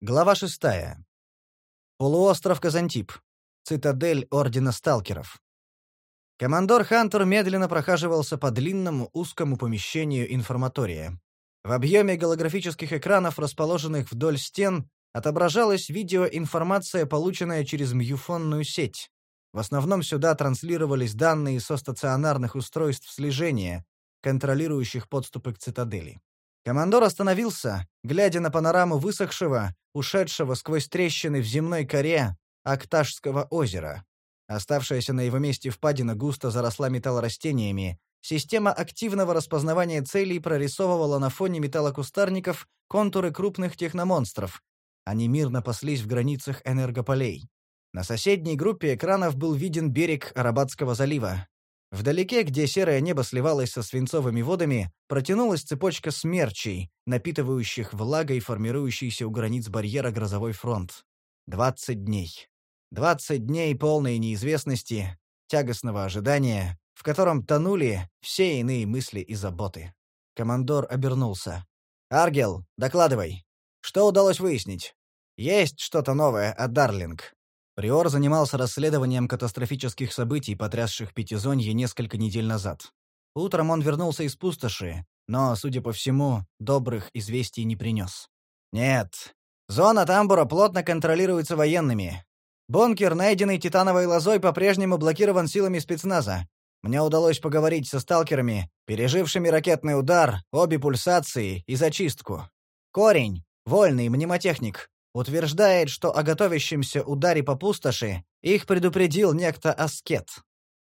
Глава шестая. Полуостров Казантип. Цитадель Ордена Сталкеров. Командор Хантер медленно прохаживался по длинному узкому помещению информатория. В объеме голографических экранов, расположенных вдоль стен, отображалась видеоинформация, полученная через мьюфонную сеть. В основном сюда транслировались данные со стационарных устройств слежения, контролирующих подступы к цитадели. Командор остановился, глядя на панораму высохшего, ушедшего сквозь трещины в земной коре Акташского озера. Оставшаяся на его месте впадина густо заросла металлорастениями. Система активного распознавания целей прорисовывала на фоне металлокустарников контуры крупных техномонстров. Они мирно паслись в границах энергополей. На соседней группе экранов был виден берег Арабатского залива. Вдалеке, где серое небо сливалось со свинцовыми водами, протянулась цепочка смерчей, напитывающих влагой формирующийся у границ барьера грозовой фронт. Двадцать дней. Двадцать дней полной неизвестности, тягостного ожидания, в котором тонули все иные мысли и заботы. Командор обернулся. «Аргел, докладывай. Что удалось выяснить? Есть что-то новое от Дарлинг?» Приор занимался расследованием катастрофических событий, потрясших Пятизонье несколько недель назад. Утром он вернулся из пустоши, но, судя по всему, добрых известий не принес. «Нет. Зона тамбура плотно контролируется военными. Бункер, найденный титановой лозой, по-прежнему блокирован силами спецназа. Мне удалось поговорить со сталкерами, пережившими ракетный удар, обе пульсации и зачистку. Корень, вольный мнемотехник, утверждает, что о готовящемся ударе по пустоши их предупредил некто Аскет.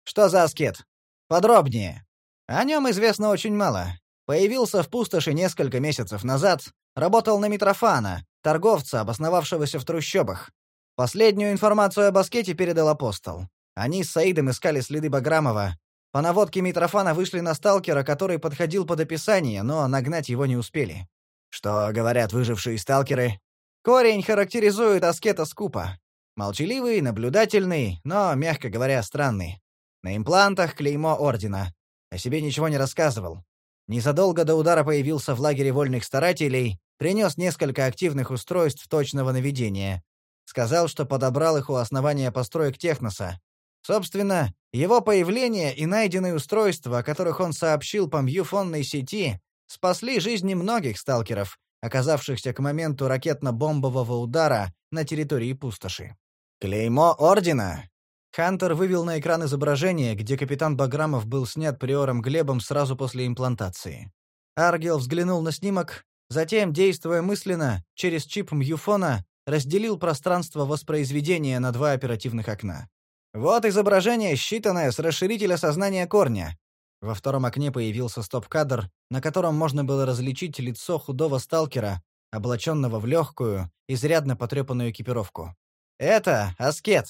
Что за Аскет? Подробнее. О нем известно очень мало. Появился в пустоши несколько месяцев назад, работал на Митрофана, торговца, обосновавшегося в трущобах. Последнюю информацию об Аскете передал апостол. Они с Саидом искали следы Баграмова. По наводке Митрофана вышли на сталкера, который подходил под описание, но нагнать его не успели. Что говорят выжившие сталкеры? Корень характеризует аскета скупо. Молчаливый, наблюдательный, но, мягко говоря, странный. На имплантах клеймо ордена. О себе ничего не рассказывал. Незадолго до удара появился в лагере вольных старателей, принес несколько активных устройств точного наведения. Сказал, что подобрал их у основания построек Техноса. Собственно, его появление и найденные устройства, о которых он сообщил по мьюфонной сети, спасли жизни многих сталкеров, оказавшихся к моменту ракетно-бомбового удара на территории пустоши. «Клеймо Ордена!» Хантер вывел на экран изображение, где капитан Баграмов был снят приором Глебом сразу после имплантации. Аргел взглянул на снимок, затем, действуя мысленно, через чип Мьюфона, разделил пространство воспроизведения на два оперативных окна. Вот изображение, считанное с расширителя сознания корня. Во втором окне появился стоп-кадр, на котором можно было различить лицо худого сталкера, облаченного в легкую, изрядно потрепанную экипировку. «Это Аскет!»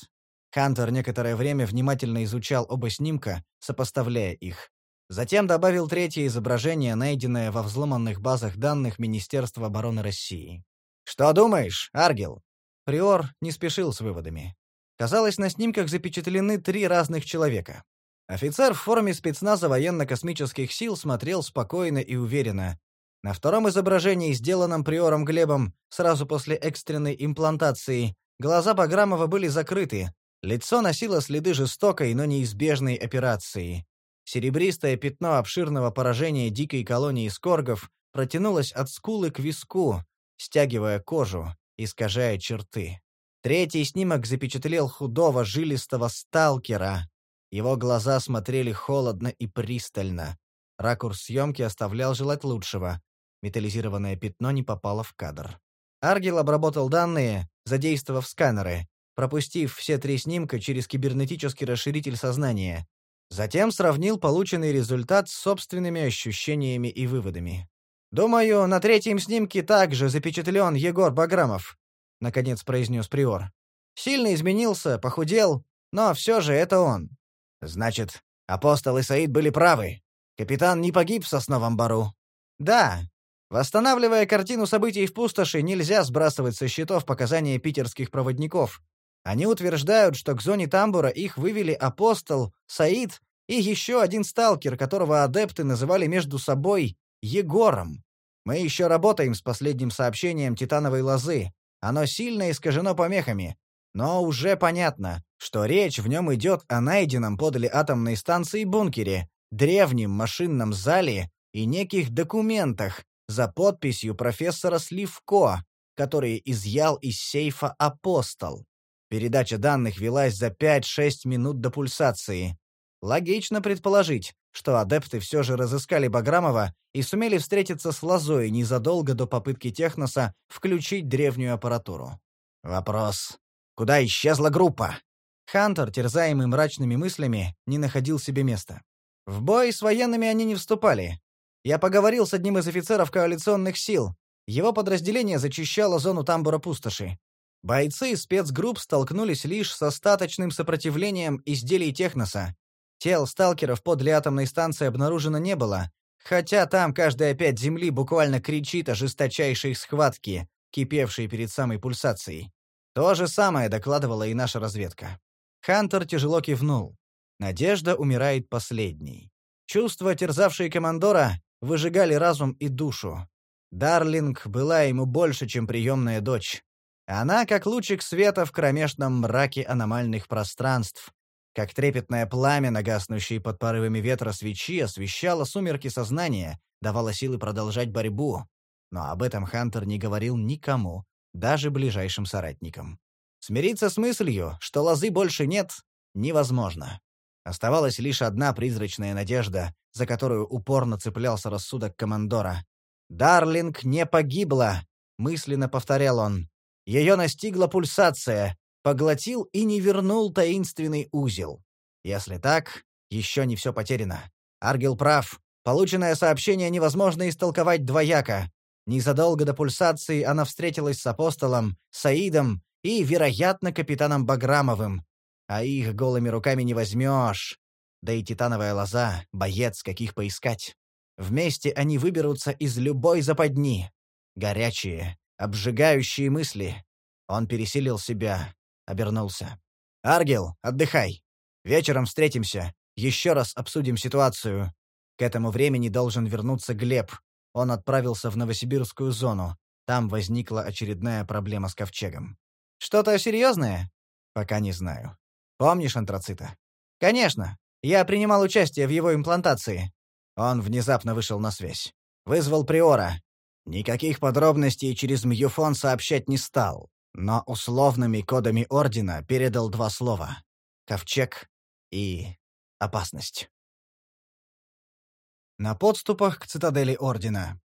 Хантер некоторое время внимательно изучал оба снимка, сопоставляя их. Затем добавил третье изображение, найденное во взломанных базах данных Министерства обороны России. «Что думаешь, Аргел?» Приор не спешил с выводами. Казалось, на снимках запечатлены три разных человека. Офицер в форме спецназа военно-космических сил смотрел спокойно и уверенно. На втором изображении, сделанном приором Глебом сразу после экстренной имплантации, глаза Баграмова были закрыты, лицо носило следы жестокой, но неизбежной операции. Серебристое пятно обширного поражения дикой колонии скоргов протянулось от скулы к виску, стягивая кожу, искажая черты. Третий снимок запечатлел худого, жилистого сталкера, его глаза смотрели холодно и пристально. Ракурс съемки оставлял желать лучшего. Металлизированное пятно не попало в кадр. Аргел обработал данные, задействовав сканеры, пропустив все три снимка через кибернетический расширитель сознания. Затем сравнил полученный результат с собственными ощущениями и выводами. «Думаю, на третьем снимке также запечатлен Егор Баграмов», — наконец произнес Приор. «Сильно изменился, похудел, но все же это он. Значит, апостол и Саид были правы. Капитан не погиб в сосновом бару. Да. Восстанавливая картину событий в пустоши, нельзя сбрасывать со счетов показания питерских проводников. Они утверждают, что к зоне тамбура их вывели апостол, Саид и еще один сталкер, которого адепты называли между собой Егором. Мы еще работаем с последним сообщением Титановой лозы. Оно сильно искажено помехами, но уже понятно, что речь в нем идет о найденном подле атомной станции бункере, древнем машинном зале и неких документах за подписью профессора Сливко, который изъял из сейфа «Апостол». Передача данных велась за 5-6 минут до пульсации. Логично предположить, что адепты все же разыскали Баграмова и сумели встретиться с Лозой незадолго до попытки Техноса включить древнюю аппаратуру. Вопрос. Куда исчезла группа? Хантер, терзаемый мрачными мыслями, не находил себе места. В бой с военными они не вступали. Я поговорил с одним из офицеров коалиционных сил. Его подразделение зачищало зону тамбура пустоши. Бойцы спецгрупп столкнулись лишь с остаточным сопротивлением изделий Техноса, Тел сталкеров подле атомной станции обнаружено не было, хотя там каждая пять земли буквально кричит о жесточайшей схватке, кипевшей перед самой пульсацией. То же самое докладывала и наша разведка. Хантер тяжело кивнул. Надежда умирает последней. Чувства, терзавшие командора, выжигали разум и душу. Дарлинг была ему больше, чем приемная дочь. Она как лучик света в кромешном мраке аномальных пространств, как трепетное пламя, нагаснущее под порывами ветра свечи, освещало сумерки сознания, давало силы продолжать борьбу. Но об этом Хантер не говорил никому, даже ближайшим соратникам. Смириться с мыслью, что лозы больше нет, невозможно. Оставалась лишь одна призрачная надежда, за которую упорно цеплялся рассудок командора. «Дарлинг не погибла!» — мысленно повторял он. «Ее настигла пульсация, поглотил и не вернул таинственный узел. Если так, еще не все потеряно. Аргел прав. Полученное сообщение невозможно истолковать двояко. Незадолго до пульсации она встретилась с апостолом, Саидом и, вероятно, капитаном Баграмовым. А их голыми руками не возьмешь. Да и титановая лоза — боец, каких поискать. Вместе они выберутся из любой западни. Горячие, обжигающие мысли. Он пересилил себя, обернулся. «Аргел, отдыхай. Вечером встретимся. Еще раз обсудим ситуацию. К этому времени должен вернуться Глеб. Он отправился в Новосибирскую зону. Там возникла очередная проблема с ковчегом. Что-то серьезное? Пока не знаю. Помнишь антрацита? Конечно. Я принимал участие в его имплантации. Он внезапно вышел на связь. Вызвал Приора. Никаких подробностей через Мьюфон сообщать не стал но условными кодами Ордена передал два слова — «ковчег» и «опасность». На подступах к цитадели Ордена.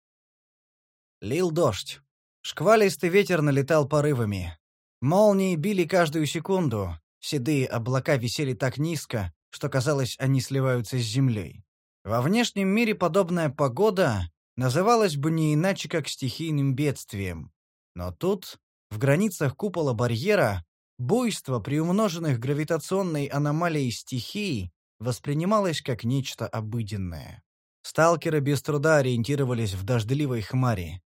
Лил дождь. Шквалистый ветер налетал порывами. Молнии били каждую секунду, седые облака висели так низко, что казалось, они сливаются с землей. Во внешнем мире подобная погода называлась бы не иначе, как стихийным бедствием. Но тут в границах купола барьера буйство приумноженных гравитационной аномалией стихий воспринималось как нечто обыденное. Сталкеры без труда ориентировались в дождливой хмари.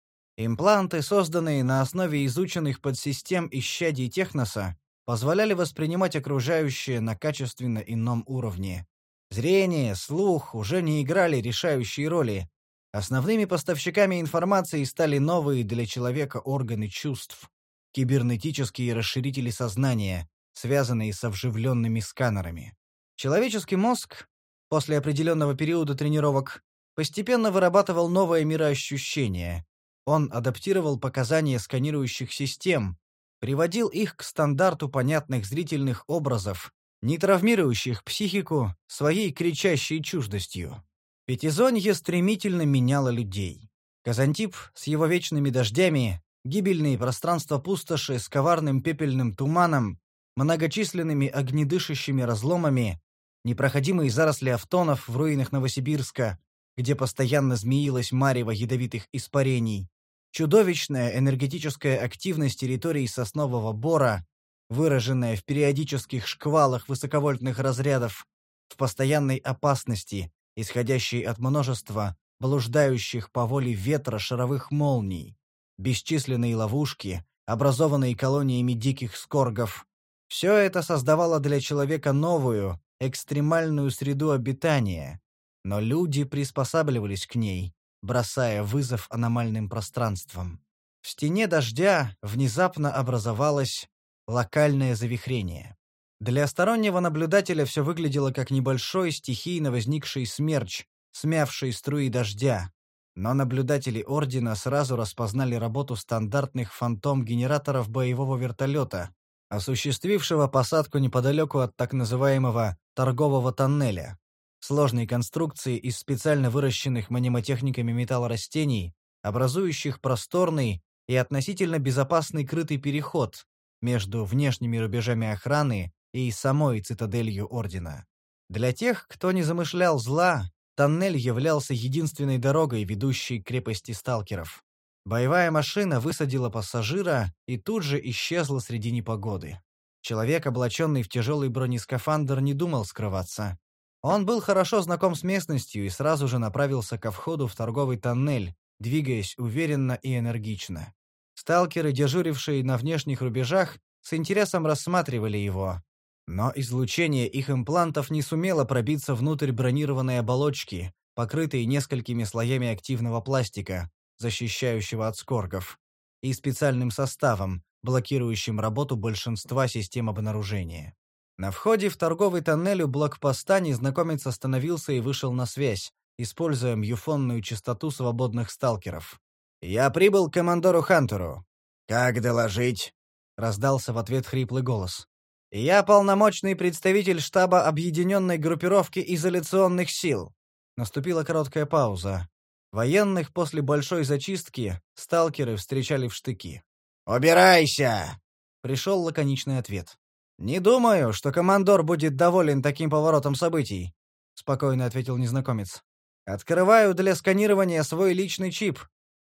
Импланты, созданные на основе изученных подсистем исчадий техноса, позволяли воспринимать окружающее на качественно ином уровне. Зрение, слух уже не играли решающие роли. Основными поставщиками информации стали новые для человека органы чувств кибернетические расширители сознания, связанные со вживленными сканерами. Человеческий мозг, после определенного периода тренировок, постепенно вырабатывал новое мироощущение. Он адаптировал показания сканирующих систем, приводил их к стандарту понятных зрительных образов, не травмирующих психику своей кричащей чуждостью. Пятизонье стремительно меняло людей. Казантип с его вечными дождями, гибельные пространства пустоши с коварным пепельным туманом, многочисленными огнедышащими разломами, непроходимые заросли автонов в руинах Новосибирска, где постоянно змеилась марево ядовитых испарений, чудовищная энергетическая активность территории соснового бора, выраженная в периодических шквалах высоковольтных разрядов, в постоянной опасности, исходящей от множества блуждающих по воле ветра шаровых молний, бесчисленные ловушки, образованные колониями диких скоргов. Все это создавало для человека новую, экстремальную среду обитания, но люди приспосабливались к ней, бросая вызов аномальным пространствам. В стене дождя внезапно образовалось локальное завихрение. Для стороннего наблюдателя все выглядело как небольшой стихийно возникший смерч, смявший струи дождя. Но наблюдатели Ордена сразу распознали работу стандартных фантом-генераторов боевого вертолета, осуществившего посадку неподалеку от так называемого «торгового тоннеля», сложной конструкции из специально выращенных манимотехниками металлорастений, образующих просторный и относительно безопасный крытый переход между внешними рубежами охраны и самой цитаделью Ордена. Для тех, кто не замышлял зла, тоннель являлся единственной дорогой, ведущей к крепости сталкеров. Боевая машина высадила пассажира и тут же исчезла среди непогоды. Человек, облаченный в тяжелый бронескафандр, не думал скрываться. Он был хорошо знаком с местностью и сразу же направился ко входу в торговый тоннель, двигаясь уверенно и энергично. Сталкеры, дежурившие на внешних рубежах, с интересом рассматривали его, но излучение их имплантов не сумело пробиться внутрь бронированной оболочки, покрытой несколькими слоями активного пластика, защищающего от скоргов, и специальным составом, блокирующим работу большинства систем обнаружения. На входе в торговый тоннель у блокпоста незнакомец остановился и вышел на связь, используя мюфонную частоту свободных сталкеров. «Я прибыл к командору Хантеру». «Как доложить?» — раздался в ответ хриплый голос. «Я полномочный представитель штаба Объединенной группировки изоляционных сил». Наступила короткая пауза. Военных после большой зачистки сталкеры встречали в штыки. «Убирайся!» — пришел лаконичный ответ. «Не думаю, что командор будет доволен таким поворотом событий», — спокойно ответил незнакомец. «Открываю для сканирования свой личный чип.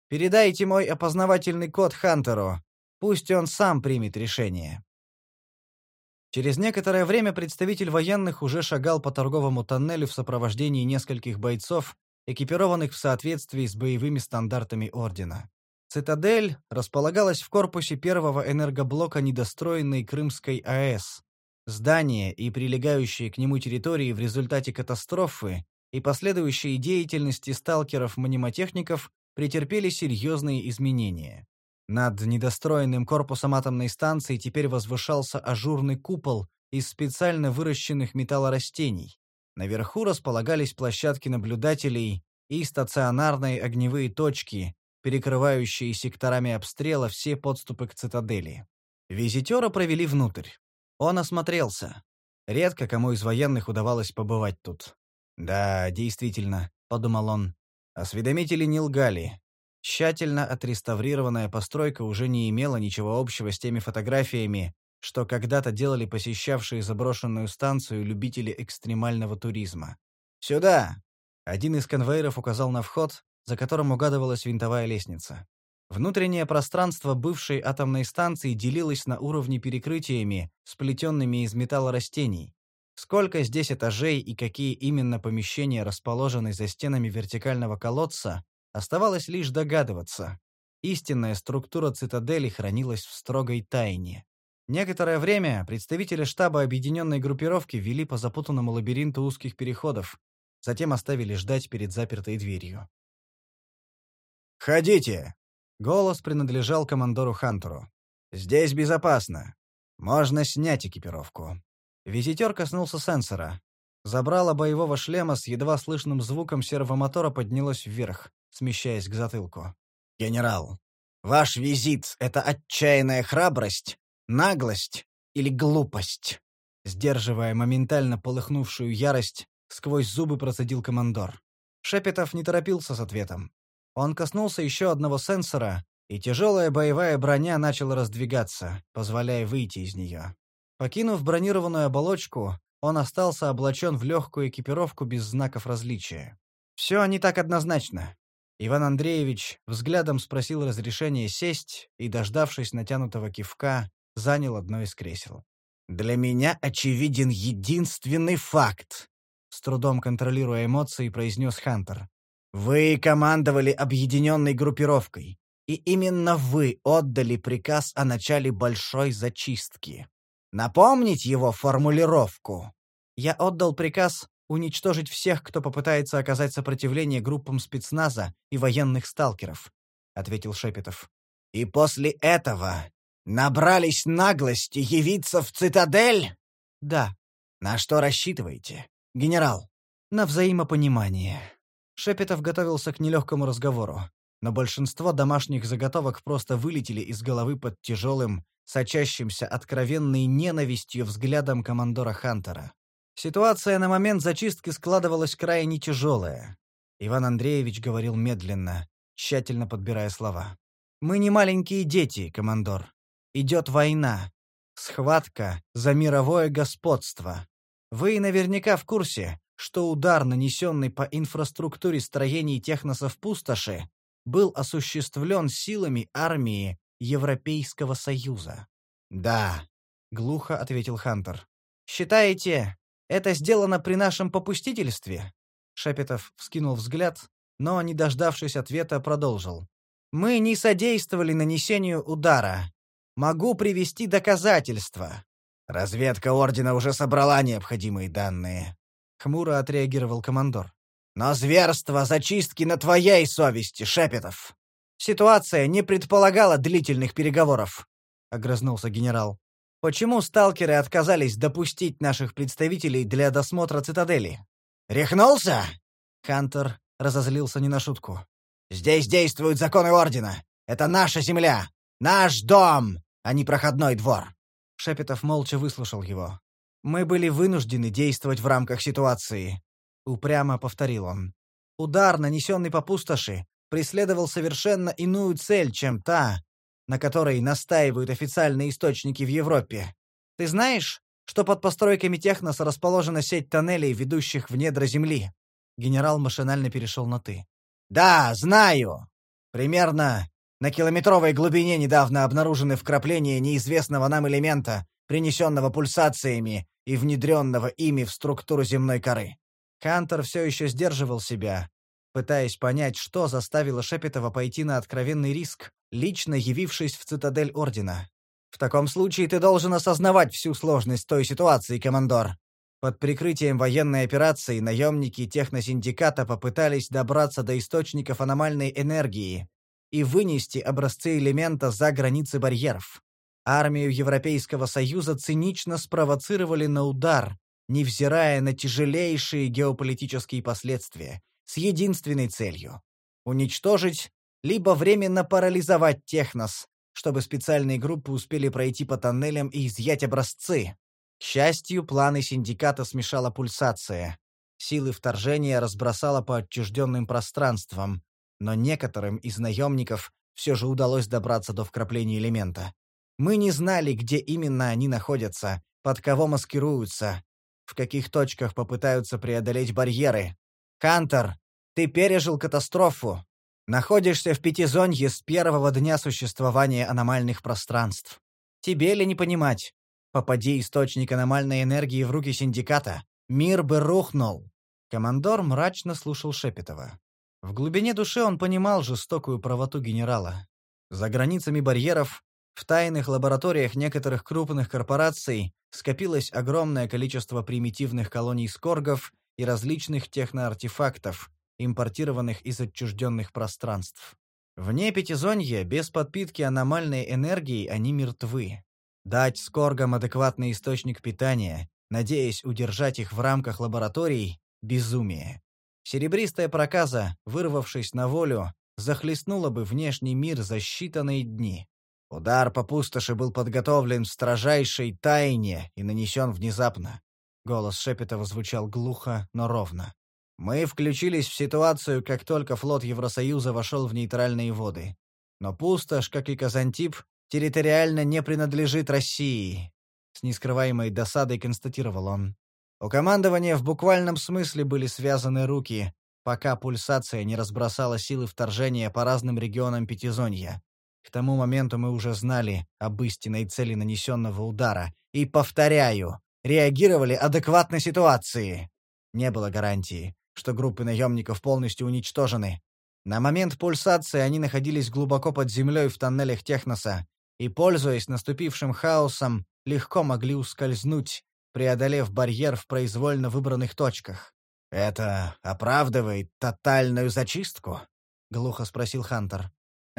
Передайте мой опознавательный код Хантеру. Пусть он сам примет решение». Через некоторое время представитель военных уже шагал по торговому тоннелю в сопровождении нескольких бойцов, экипированных в соответствии с боевыми стандартами Ордена. Цитадель располагалась в корпусе первого энергоблока недостроенной Крымской АЭС. Здание и прилегающие к нему территории в результате катастрофы и последующей деятельности сталкеров-манимотехников претерпели серьезные изменения. Над недостроенным корпусом атомной станции теперь возвышался ажурный купол из специально выращенных металлорастений. Наверху располагались площадки наблюдателей и стационарные огневые точки, перекрывающие секторами обстрела все подступы к цитадели. Визитера провели внутрь. Он осмотрелся. Редко кому из военных удавалось побывать тут. «Да, действительно», — подумал он. Осведомители не лгали. Тщательно отреставрированная постройка уже не имела ничего общего с теми фотографиями, что когда-то делали посещавшие заброшенную станцию любители экстремального туризма. «Сюда!» Один из конвейеров указал на вход, за которым угадывалась винтовая лестница. Внутреннее пространство бывшей атомной станции делилось на уровни перекрытиями, сплетенными из металла растений. Сколько здесь этажей и какие именно помещения расположены за стенами вертикального колодца, Оставалось лишь догадываться. Истинная структура цитадели хранилась в строгой тайне. Некоторое время представители штаба объединенной группировки вели по запутанному лабиринту узких переходов, затем оставили ждать перед запертой дверью. «Ходите!» — голос принадлежал командору Хантеру. «Здесь безопасно. Можно снять экипировку». Визитер коснулся сенсора. Забрало боевого шлема с едва слышным звуком сервомотора поднялось вверх смещаясь к затылку. «Генерал, ваш визит — это отчаянная храбрость, наглость или глупость?» Сдерживая моментально полыхнувшую ярость, сквозь зубы процедил командор. Шепетов не торопился с ответом. Он коснулся еще одного сенсора, и тяжелая боевая броня начала раздвигаться, позволяя выйти из нее. Покинув бронированную оболочку, он остался облачен в легкую экипировку без знаков различия. Все не так однозначно. Иван Андреевич взглядом спросил разрешения сесть и, дождавшись натянутого кивка, занял одно из кресел. «Для меня очевиден единственный факт», — с трудом контролируя эмоции, произнес Хантер. «Вы командовали объединенной группировкой, и именно вы отдали приказ о начале большой зачистки. Напомнить его формулировку?» «Я отдал приказ уничтожить всех, кто попытается оказать сопротивление группам спецназа и военных сталкеров», — ответил Шепетов. И после этого набрались наглости явиться в цитадель? Да. На что рассчитываете, генерал? На взаимопонимание. Шепетов готовился к нелегкому разговору, но большинство домашних заготовок просто вылетели из головы под тяжелым, сочащимся откровенной ненавистью взглядом командора Хантера. Ситуация на момент зачистки складывалась крайне тяжелая. Иван Андреевич говорил медленно, тщательно подбирая слова. «Мы не маленькие дети, командор. Идет война. Схватка за мировое господство. Вы наверняка в курсе, что удар, нанесенный по инфраструктуре строений техносов пустоши, был осуществлен силами армии Европейского Союза. «Да», — глухо ответил Хантер. «Считаете, это сделано при нашем попустительстве?» Шепетов вскинул взгляд, но, не дождавшись ответа, продолжил. «Мы не содействовали нанесению удара. Могу привести доказательства». «Разведка Ордена уже собрала необходимые данные», — хмуро отреагировал командор. «Но зверство зачистки на твоей совести, Шепетов!» «Ситуация не предполагала длительных переговоров», — огрызнулся генерал. «Почему сталкеры отказались допустить наших представителей для досмотра цитадели?» «Рехнулся?» Хантер разозлился не на шутку. «Здесь действуют законы Ордена. Это наша земля, наш дом, а не проходной двор». Шепетов молча выслушал его. Мы были вынуждены действовать в рамках ситуации, упрямо повторил он. Удар, нанесенный по пустоши, преследовал совершенно иную цель, чем та, на которой настаивают официальные источники в Европе. Ты знаешь, что под постройками Техноса расположена сеть тоннелей, ведущих в недра Земли? Генерал машинально перешел на «ты». «Да, знаю. Примерно на километровой глубине недавно обнаружены вкрапления неизвестного нам элемента, принесенного пульсациями и внедренного ими в структуру земной коры. Кантор все еще сдерживал себя, пытаясь понять, что заставило Шепетова пойти на откровенный риск, лично явившись в цитадель Ордена. «В таком случае ты должен осознавать всю сложность той ситуации, командор», под прикрытием военной операции наемники техносиндиката попытались добраться до источников аномальной энергии и вынести образцы элемента за границы барьеров. Армию Европейского Союза цинично спровоцировали на удар, невзирая на тяжелейшие геополитические последствия, с единственной целью — уничтожить либо временно парализовать Технос, чтобы специальные группы успели пройти по тоннелям и изъять образцы. К счастью, планы синдиката смешала пульсация. Силы вторжения разбросала по отчужденным пространствам, но некоторым из наемников все же удалось добраться до вкрапления элемента. Мы не знали, где именно они находятся, под кого маскируются, в каких точках попытаются преодолеть барьеры. Кантор, ты пережил катастрофу. Находишься в пятизонье с первого дня существования аномальных пространств. Тебе ли не понимать? Попади источник аномальной энергии в руки синдиката, мир бы рухнул. Командор мрачно слушал Шепетова. В глубине души он понимал жестокую правоту генерала. За границами барьеров в тайных лабораториях некоторых крупных корпораций скопилось огромное количество примитивных колоний скоргов и различных техноартефактов, импортированных из отчужденных пространств. Вне Пятизонья, без подпитки аномальной энергии, они мертвы. Дать скоргам адекватный источник питания, надеясь удержать их в рамках лабораторий – безумие. Серебристая проказа, вырвавшись на волю, захлестнула бы внешний мир за считанные дни. Удар по пустоши был подготовлен в строжайшей тайне и нанесен внезапно. Голос Шепетова звучал глухо, но ровно. Мы включились в ситуацию, как только флот Евросоюза вошел в нейтральные воды. Но пустошь, как и Казантип, территориально не принадлежит России. С нескрываемой досадой констатировал он. У командования в буквальном смысле были связаны руки, пока пульсация не разбросала силы вторжения по разным регионам Пятизонья. К тому моменту мы уже знали об истинной цели нанесенного удара и, повторяю, реагировали адекватно ситуации. Не было гарантии, что группы наемников полностью уничтожены. На момент пульсации они находились глубоко под землей в тоннелях Техноса и, пользуясь наступившим хаосом, легко могли ускользнуть, преодолев барьер в произвольно выбранных точках. «Это оправдывает тотальную зачистку?» — глухо спросил Хантер.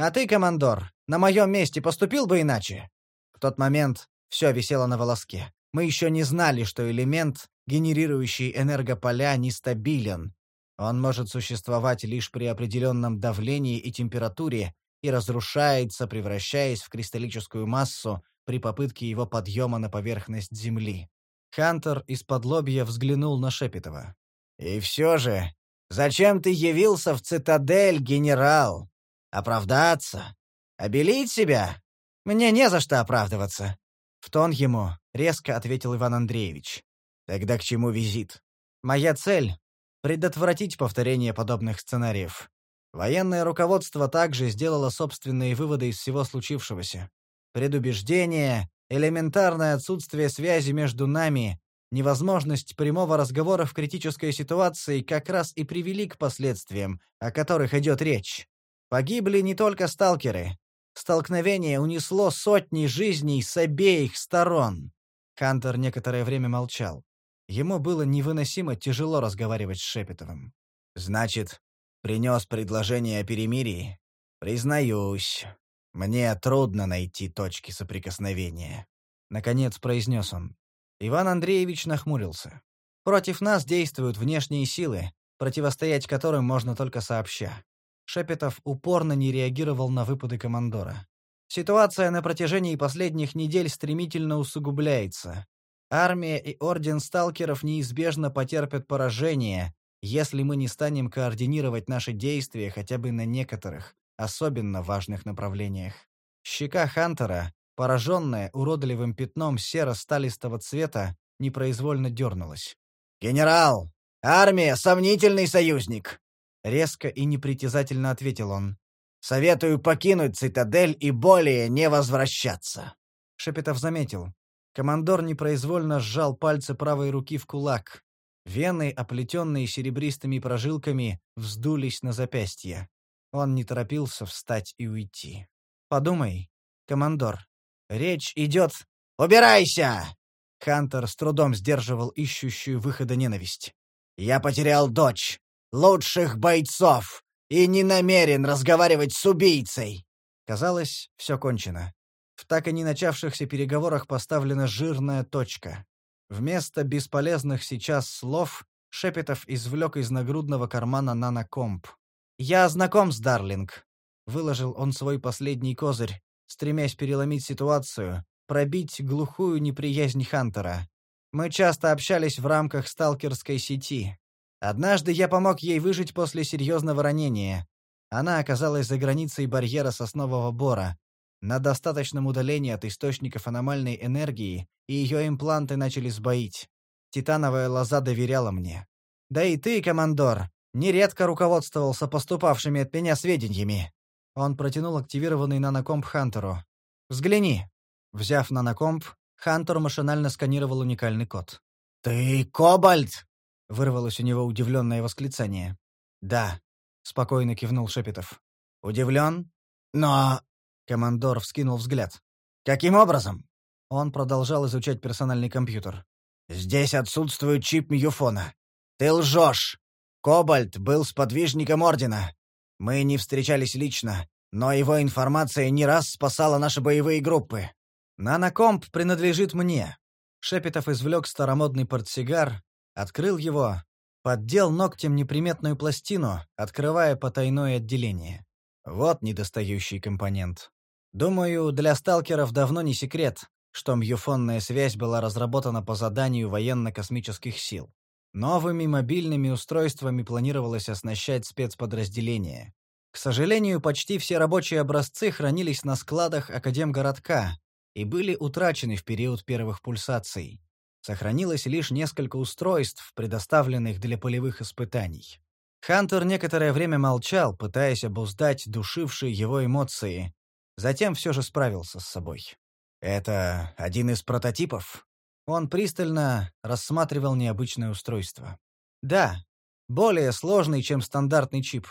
А ты, командор, на моем месте поступил бы иначе? В тот момент все висело на волоске. Мы еще не знали, что элемент, генерирующий энергополя, нестабилен. Он может существовать лишь при определенном давлении и температуре и разрушается, превращаясь в кристаллическую массу при попытке его подъема на поверхность Земли. Хантер из-под лобья взглянул на Шепетова. «И все же, зачем ты явился в цитадель, генерал? Оправдаться? Обелить себя? Мне не за что оправдываться. В тон ему резко ответил Иван Андреевич. Тогда к чему визит? Моя цель — предотвратить повторение подобных сценариев. Военное руководство также сделало собственные выводы из всего случившегося. Предубеждение, элементарное отсутствие связи между нами, невозможность прямого разговора в критической ситуации как раз и привели к последствиям, о которых идет речь. Погибли не только сталкеры, Столкновение унесло сотни жизней с обеих сторон. Хантер некоторое время молчал. Ему было невыносимо тяжело разговаривать с Шепетовым. «Значит, принес предложение о перемирии? Признаюсь, мне трудно найти точки соприкосновения», — наконец произнес он. Иван Андреевич нахмурился. «Против нас действуют внешние силы, противостоять которым можно только сообща. Шепетов упорно не реагировал на выпады командора. Ситуация на протяжении последних недель стремительно усугубляется. Армия и орден сталкеров неизбежно потерпят поражение, если мы не станем координировать наши действия хотя бы на некоторых, особенно важных направлениях. Щека Хантера, пораженная уродливым пятном серо-сталистого цвета, непроизвольно дернулась. «Генерал! Армия — сомнительный союзник!» Резко и непритязательно ответил он. «Советую покинуть цитадель и более не возвращаться». Шепетов заметил. Командор непроизвольно сжал пальцы правой руки в кулак. Вены, оплетенные серебристыми прожилками, вздулись на запястье. Он не торопился встать и уйти. «Подумай, командор, речь идет...» «Убирайся!» Хантер с трудом сдерживал ищущую выхода ненависть. «Я потерял дочь лучших бойцов и не намерен разговаривать с убийцей!» Казалось, все кончено. В так и не начавшихся переговорах поставлена жирная точка. Вместо бесполезных сейчас слов Шепетов извлек из нагрудного кармана нанокомп. «Я знаком с Дарлинг», — выложил он свой последний козырь, стремясь переломить ситуацию, пробить глухую неприязнь Хантера. Мы часто общались в рамках сталкерской сети. Однажды я помог ей выжить после серьезного ранения. Она оказалась за границей барьера соснового бора, на достаточном удалении от источников аномальной энергии, и ее импланты начали сбоить. Титановая лоза доверяла мне. Да и ты, командор, нередко руководствовался поступавшими от меня сведениями. Он протянул активированный нанокомп Хантеру. «Взгляни». Взяв нанокомп, Хантер машинально сканировал уникальный код. «Ты Кобальт!» Вырвалось у него удивленное восклицание. «Да», — спокойно кивнул Шепетов. «Удивлен?» «Но...» — командор вскинул взгляд. «Каким образом?» Он продолжал изучать персональный компьютер. «Здесь отсутствует чип Мьюфона. Ты лжешь. Кобальт был сподвижником Ордена. Мы не встречались лично, но его информация не раз спасала наши боевые группы». «Нанокомп принадлежит мне». Шепетов извлек старомодный портсигар, Открыл его, поддел ногтем неприметную пластину, открывая потайное отделение. Вот недостающий компонент. Думаю, для сталкеров давно не секрет, что мюфонная связь была разработана по заданию военно-космических сил. Новыми мобильными устройствами планировалось оснащать спецподразделения. К сожалению, почти все рабочие образцы хранились на складах Академгородка и были утрачены в период первых пульсаций. Сохранилось лишь несколько устройств, предоставленных для полевых испытаний. Хантер некоторое время молчал, пытаясь обуздать душившие его эмоции. Затем все же справился с собой. «Это один из прототипов?» Он пристально рассматривал необычное устройство. «Да, более сложный, чем стандартный чип.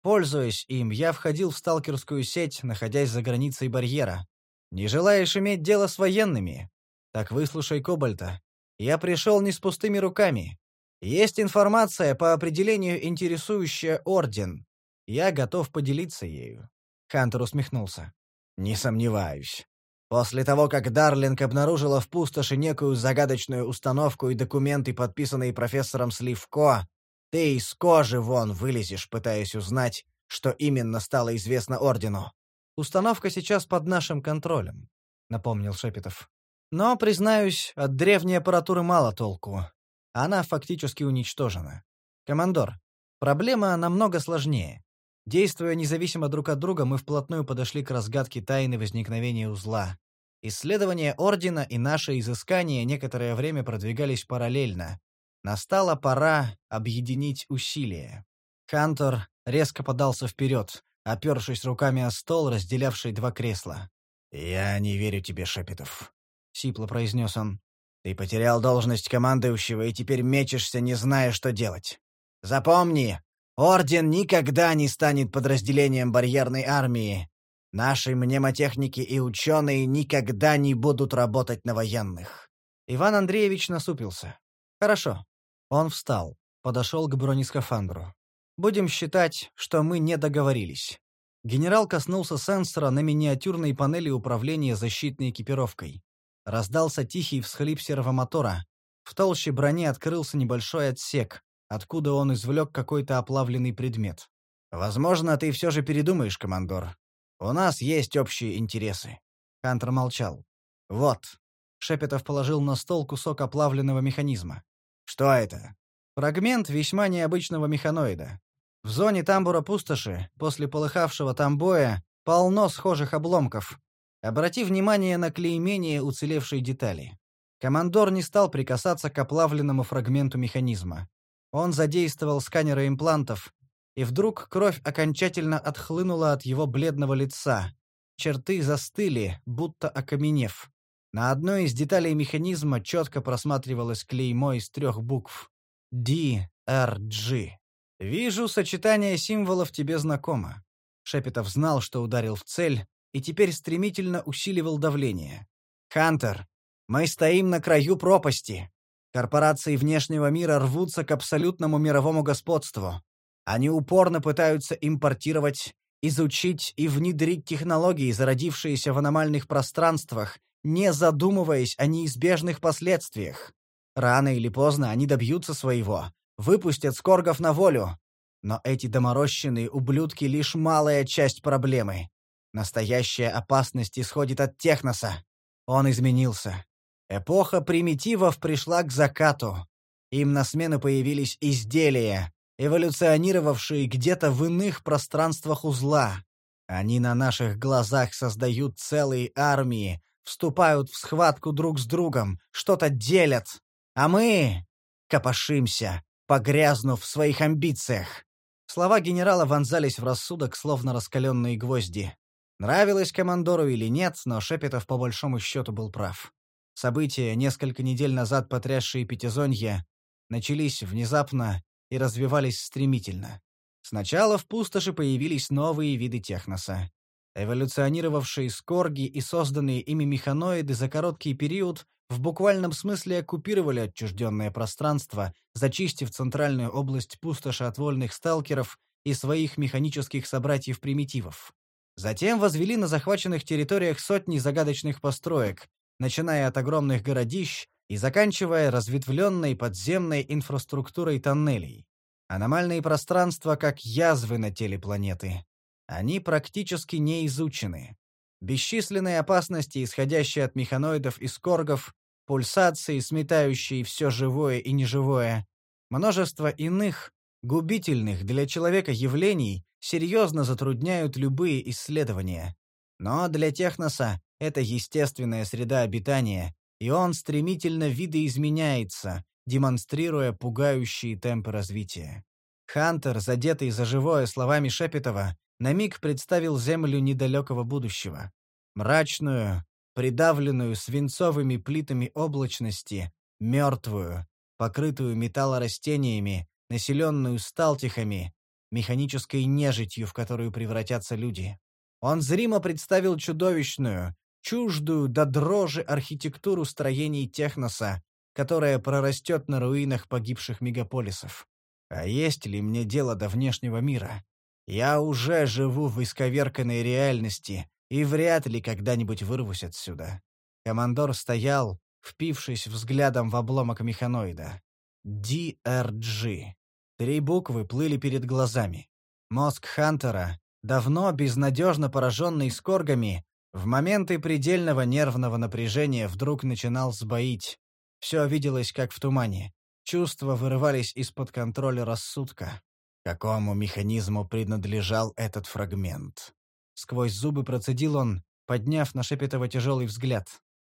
Пользуясь им, я входил в сталкерскую сеть, находясь за границей барьера. Не желаешь иметь дело с военными? Так выслушай Кобальта. Я пришел не с пустыми руками. Есть информация по определению интересующая Орден. Я готов поделиться ею». Хантер усмехнулся. «Не сомневаюсь. После того, как Дарлинг обнаружила в пустоши некую загадочную установку и документы, подписанные профессором Сливко, ты из кожи вон вылезешь, пытаясь узнать, что именно стало известно Ордену. Установка сейчас под нашим контролем, напомнил Шепетов. Но, признаюсь, от древней аппаратуры мало толку. Она фактически уничтожена. Командор, проблема намного сложнее. Действуя независимо друг от друга, мы вплотную подошли к разгадке тайны возникновения узла. Исследования Ордена и наше изыскание некоторое время продвигались параллельно. Настала пора объединить усилия. Хантер резко подался вперед, опершись руками о стол, разделявший два кресла. «Я не верю тебе, Шепетов», — сипло произнес он. «Ты потерял должность командующего и теперь мечешься, не зная, что делать. Запомни, Орден никогда не станет подразделением барьерной армии. Наши мнемотехники и ученые никогда не будут работать на военных». Иван Андреевич насупился. «Хорошо». Он встал, подошел к бронескафандру. «Будем считать, что мы не договорились». Генерал коснулся сенсора на миниатюрной панели управления защитной экипировкой. Раздался тихий всхлип сервомотора. В толще брони открылся небольшой отсек, откуда он извлек какой-то оплавленный предмет. «Возможно, ты все же передумаешь, командор. У нас есть общие интересы». Хантер молчал. «Вот». Шепетов положил на стол кусок оплавленного механизма. «Что это?» «Фрагмент весьма необычного механоида. В зоне тамбура пустоши, после полыхавшего там боя, полно схожих обломков. Обрати внимание на клеймение уцелевшей детали. Командор не стал прикасаться к оплавленному фрагменту механизма. Он задействовал сканеры имплантов, и вдруг кровь окончательно отхлынула от его бледного лица. Черты застыли, будто окаменев. На одной из деталей механизма четко просматривалось клеймо из трех букв. DRG. «Вижу, сочетание символов тебе знакомо». Шепетов знал, что ударил в цель, и теперь стремительно усиливал давление. «Хантер, мы стоим на краю пропасти. Корпорации внешнего мира рвутся к абсолютному мировому господству. Они упорно пытаются импортировать, изучить и внедрить технологии, зародившиеся в аномальных пространствах, не задумываясь о неизбежных последствиях. Рано или поздно они добьются своего, выпустят скоргов на волю. Но эти доморощенные ублюдки — лишь малая часть проблемы. Настоящая опасность исходит от Техноса. Он изменился. Эпоха примитивов пришла к закату. Им на смену появились изделия, эволюционировавшие где-то в иных пространствах узла. Они на наших глазах создают целые армии, вступают в схватку друг с другом, что-то делят. А мы копошимся, погрязнув в своих амбициях. Слова генерала вонзались в рассудок, словно раскаленные гвозди. Нравилось командору или нет, но Шепетов по большому счету был прав. События, несколько недель назад потрясшие Пятизонье, начались внезапно и развивались стремительно. Сначала в пустоши появились новые виды техноса. Эволюционировавшие скорги и созданные ими механоиды за короткий период в буквальном смысле оккупировали отчужденное пространство, зачистив центральную область пустоши от вольных сталкеров и своих механических собратьев-примитивов. Затем возвели на захваченных территориях сотни загадочных построек, начиная от огромных городищ и заканчивая разветвленной подземной инфраструктурой тоннелей. Аномальные пространства как язвы на теле планеты. Они практически не изучены. Бесчисленные опасности, исходящие от механоидов и скоргов, пульсации, сметающие все живое и неживое, множество иных, губительных для человека явлений серьезно затрудняют любые исследования. Но для Техноса это естественная среда обитания, и он стремительно видоизменяется, демонстрируя пугающие темпы развития. Хантер, задетый за живое словами Шепетова, на миг представил Землю недалекого будущего. Мрачную, придавленную свинцовыми плитами облачности, мертвую, покрытую металлорастениями, населенную сталтихами, механической нежитью, в которую превратятся люди. Он зримо представил чудовищную, чуждую до дрожи архитектуру строений Техноса, которая прорастет на руинах погибших мегаполисов. А есть ли мне дело до внешнего мира? Я уже живу в исковерканной реальности и вряд ли когда-нибудь вырвусь отсюда. Командор стоял, впившись взглядом в обломок механоида. DRG. Три буквы плыли перед глазами. Мозг Хантера, давно безнадежно пораженный скоргами, в моменты предельного нервного напряжения вдруг начинал сбоить. Все виделось как в тумане. Чувства вырывались из-под контроля рассудка. Какому механизму принадлежал этот фрагмент? Сквозь зубы процедил он, подняв на Шепетова тяжелый взгляд.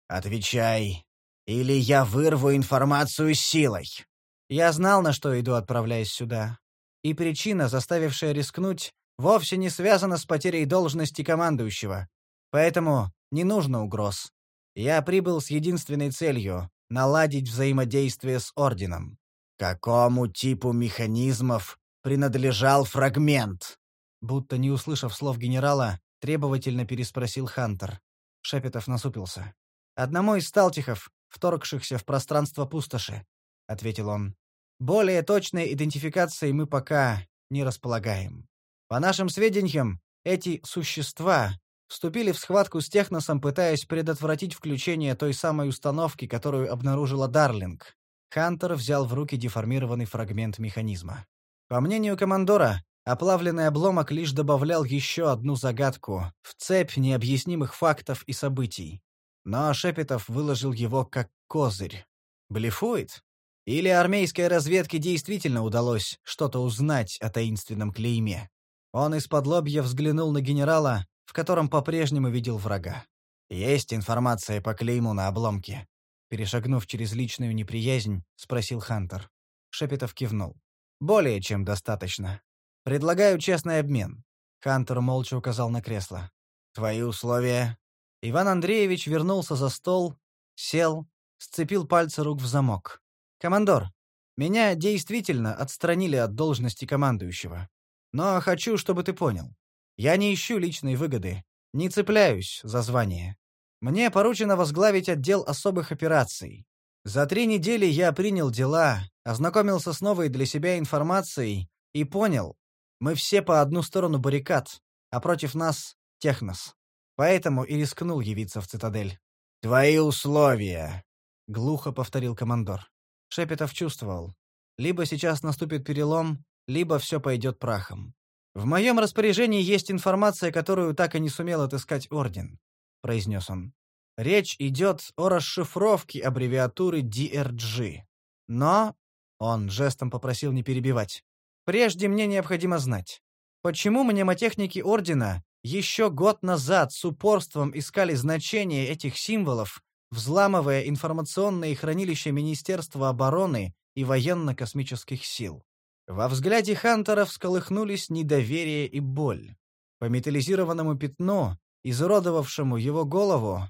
«Отвечай, или я вырву информацию силой!» Я знал, на что иду, отправляясь сюда. И причина, заставившая рискнуть, вовсе не связана с потерей должности командующего. Поэтому не нужно угроз. Я прибыл с единственной целью — наладить взаимодействие с Орденом. Какому типу механизмов принадлежал фрагмент? Будто не услышав слов генерала, требовательно переспросил Хантер. Шепетов насупился. «Одному из сталтихов, вторгшихся в пространство пустоши», — ответил он. «Более точной идентификации мы пока не располагаем. По нашим сведениям, эти существа вступили в схватку с Техносом, пытаясь предотвратить включение той самой установки, которую обнаружила Дарлинг. Хантер взял в руки деформированный фрагмент механизма. По мнению командора, оплавленный обломок лишь добавлял еще одну загадку в цепь необъяснимых фактов и событий. Но Шепетов выложил его как козырь. Блефует? Или армейской разведке действительно удалось что-то узнать о таинственном клейме? Он из-под лобья взглянул на генерала, в котором по-прежнему видел врага. «Есть информация по клейму на обломке?» Перешагнув через личную неприязнь, спросил Хантер. Шепетов кивнул. «Более чем достаточно. Предлагаю честный обмен». Хантер молча указал на кресло. «Твои условия?» Иван Андреевич вернулся за стол, сел, сцепил пальцы рук в замок. «Командор, меня действительно отстранили от должности командующего. Но хочу, чтобы ты понял. Я не ищу личной выгоды, не цепляюсь за звание. Мне поручено возглавить отдел особых операций. За три недели я принял дела, ознакомился с новой для себя информацией и понял, мы все по одну сторону баррикад, а против нас — Технос. Поэтому и рискнул явиться в цитадель. «Твои условия», — глухо повторил командор. Шепетов чувствовал. Либо сейчас наступит перелом, либо все пойдет прахом. «В моем распоряжении есть информация, которую так и не сумел отыскать Орден», — произнес он. «Речь идет о расшифровке аббревиатуры DRG. Но...» — он жестом попросил не перебивать. «Прежде мне необходимо знать, почему мнемотехники Ордена еще год назад с упорством искали значение этих символов, взламывая информационные хранилища Министерства обороны и военно-космических сил. Во взгляде Хантера всколыхнулись недоверие и боль. По металлизированному пятну, изуродовавшему его голову,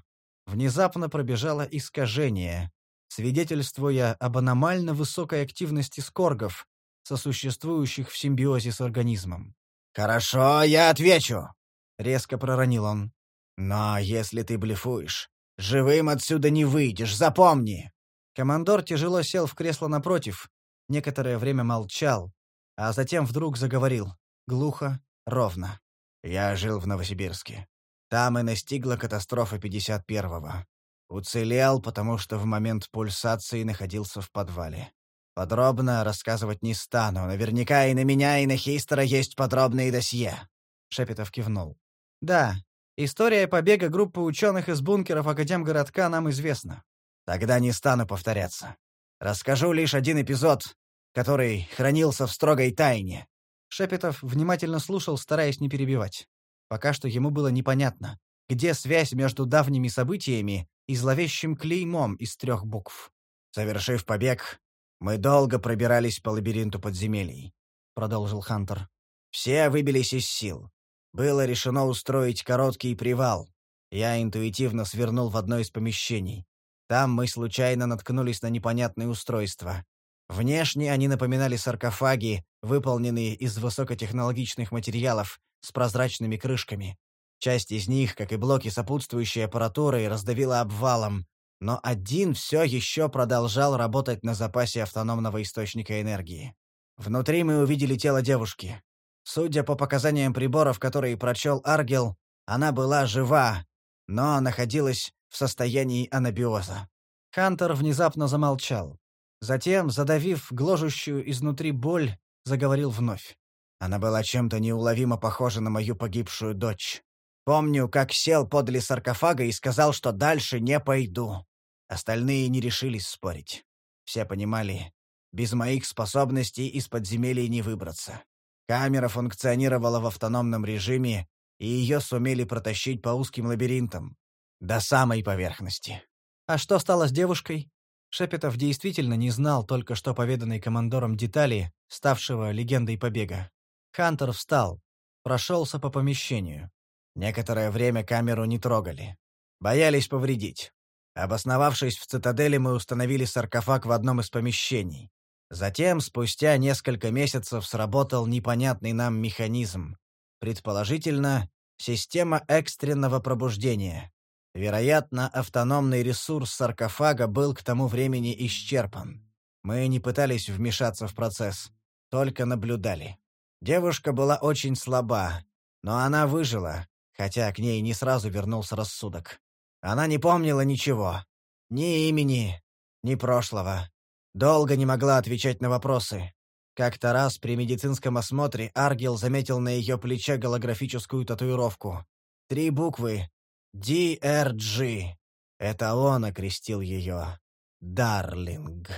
внезапно пробежало искажение, свидетельствуя об аномально высокой активности скоргов, сосуществующих в симбиозе с организмом. «Хорошо, я отвечу!» — резко проронил он. «Но если ты блефуешь, живым отсюда не выйдешь, запомни!» Командор тяжело сел в кресло напротив, некоторое время молчал, а затем вдруг заговорил, глухо, ровно. «Я жил в Новосибирске. Там и настигла катастрофа 51-го. Уцелел, потому что в момент пульсации находился в подвале. Подробно рассказывать не стану. Наверняка и на меня, и на Хейстера есть подробные досье». Шепетов кивнул. «Да, история побега группы ученых из бункеров Академгородка нам известна. Тогда не стану повторяться. Расскажу лишь один эпизод, который хранился в строгой тайне. Шепетов внимательно слушал, стараясь не перебивать. Пока что ему было непонятно, где связь между давними событиями и зловещим клеймом из трех букв. «Совершив побег, мы долго пробирались по лабиринту подземелий», — продолжил Хантер. «Все выбились из сил. Было решено устроить короткий привал. Я интуитивно свернул в одно из помещений. Там мы случайно наткнулись на непонятное устройство. Внешне они напоминали саркофаги, выполненные из высокотехнологичных материалов, с прозрачными крышками. Часть из них, как и блоки сопутствующей аппаратуры, раздавила обвалом, но один все еще продолжал работать на запасе автономного источника энергии. Внутри мы увидели тело девушки. Судя по показаниям приборов, которые прочел Аргел, она была жива, но находилась в состоянии анабиоза. Хантер внезапно замолчал. Затем, задавив гложущую изнутри боль, заговорил вновь. Она была чем-то неуловимо похожа на мою погибшую дочь. Помню, как сел подле саркофага и сказал, что дальше не пойду. Остальные не решились спорить. Все понимали, без моих способностей из подземелья не выбраться. Камера функционировала в автономном режиме, и ее сумели протащить по узким лабиринтам. До самой поверхности. А что стало с девушкой? Шепетов действительно не знал только что поведанной командором детали, ставшего легендой побега. Хантер встал, прошелся по помещению. Некоторое время камеру не трогали. Боялись повредить. Обосновавшись в цитадели, мы установили саркофаг в одном из помещений. Затем, спустя несколько месяцев, сработал непонятный нам механизм. Предположительно, система экстренного пробуждения. Вероятно, автономный ресурс саркофага был к тому времени исчерпан. Мы не пытались вмешаться в процесс, только наблюдали. Девушка была очень слаба, но она выжила, хотя к ней не сразу вернулся рассудок. Она не помнила ничего. Ни имени, ни прошлого. Долго не могла отвечать на вопросы. Как-то раз при медицинском осмотре Аргел заметил на ее плече голографическую татуировку. Три буквы «DRG». Это он окрестил ее. «Дарлинг».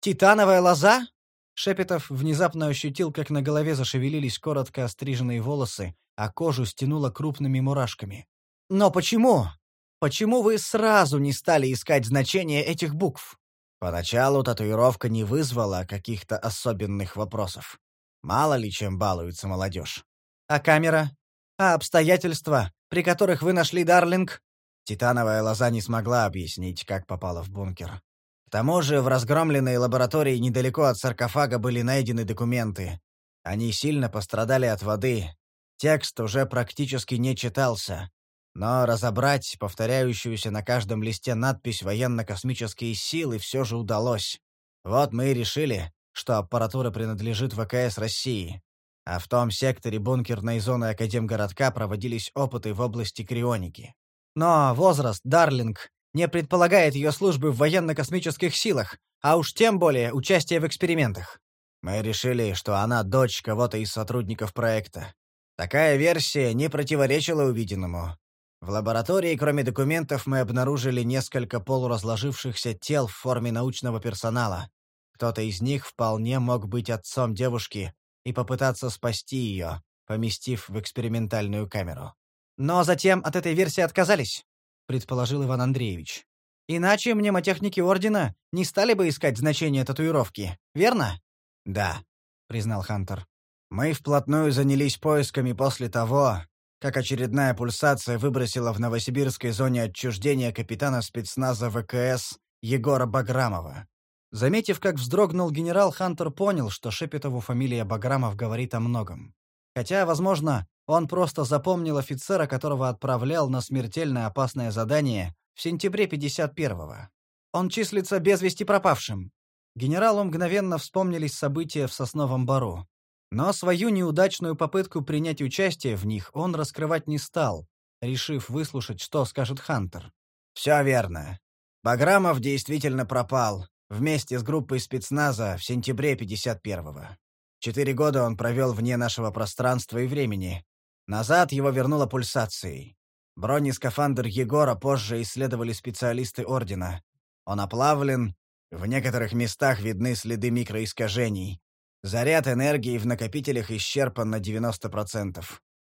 «Титановая лоза?» Шепетов внезапно ощутил, как на голове зашевелились коротко остриженные волосы, а кожу стянуло крупными мурашками. «Но почему? Почему вы сразу не стали искать значение этих букв?» Поначалу татуировка не вызвала каких-то особенных вопросов. Мало ли чем балуется молодежь. А камера? А обстоятельства, при которых вы нашли Дарлинг? Титановая лоза не смогла объяснить, как попала в бункер. К тому же в разгромленной лаборатории недалеко от саркофага были найдены документы. Они сильно пострадали от воды. Текст уже практически не читался. Но разобрать повторяющуюся на каждом листе надпись «Военно-космические силы» все же удалось. Вот мы и решили, что аппаратура принадлежит ВКС России. А в том секторе бункерной зоны Академгородка проводились опыты в области крионики. Но возраст, Дарлинг, не предполагает ее службы в военно-космических силах, а уж тем более участие в экспериментах. Мы решили, что она дочь кого-то из сотрудников проекта. Такая версия не противоречила увиденному. В лаборатории, кроме документов, мы обнаружили несколько полуразложившихся тел в форме научного персонала. Кто-то из них вполне мог быть отцом девушки и попытаться спасти ее, поместив в экспериментальную камеру. «Но затем от этой версии отказались», — предположил Иван Андреевич. «Иначе мнемотехники Ордена не стали бы искать значение татуировки, верно?» «Да», — признал Хантер. «Мы вплотную занялись поисками после того, как очередная пульсация выбросила в новосибирской зоне отчуждения капитана спецназа ВКС Егора Баграмова. Заметив, как вздрогнул генерал, Хантер понял, что Шепетову фамилия Баграмов говорит о многом. Хотя, возможно, он просто запомнил офицера, которого отправлял на смертельно опасное задание в сентябре 51-го. Он числится без вести пропавшим. Генералу мгновенно вспомнились события в Сосновом Бару. Но свою неудачную попытку принять участие в них он раскрывать не стал, решив выслушать, что скажет Хантер. «Все верно. Баграмов действительно пропал, вместе с группой спецназа в сентябре 51-го. Четыре года он провел вне нашего пространства и времени. Назад его вернуло пульсацией. Бронескафандр Егора позже исследовали специалисты Ордена. Он оплавлен, в некоторых местах видны следы микроискажений. Заряд энергии в накопителях исчерпан на 90%.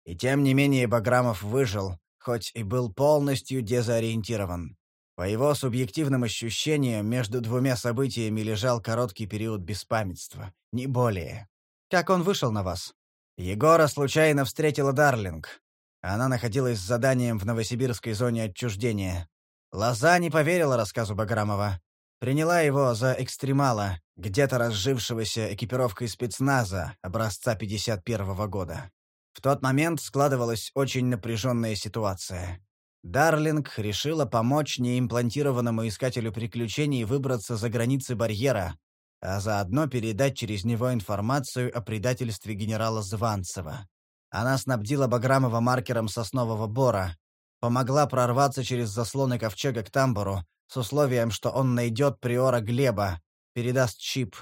И тем не менее Баграмов выжил, хоть и был полностью дезориентирован. По его субъективным ощущениям, между двумя событиями лежал короткий период беспамятства, не более. Как он вышел на вас? Егора случайно встретила Дарлинг. Она находилась с заданием в новосибирской зоне отчуждения. Лоза не поверила рассказу Баграмова. Приняла его за экстремала, где-то разжившегося экипировкой спецназа образца 51 года. В тот момент складывалась очень напряженная ситуация. Дарлинг решила помочь неимплантированному искателю приключений выбраться за границы барьера, а заодно передать через него информацию о предательстве генерала Званцева. Она снабдила Баграмова маркером соснового бора, помогла прорваться через заслоны ковчега к тамбуру, с условием, что он найдет приора Глеба, передаст чип,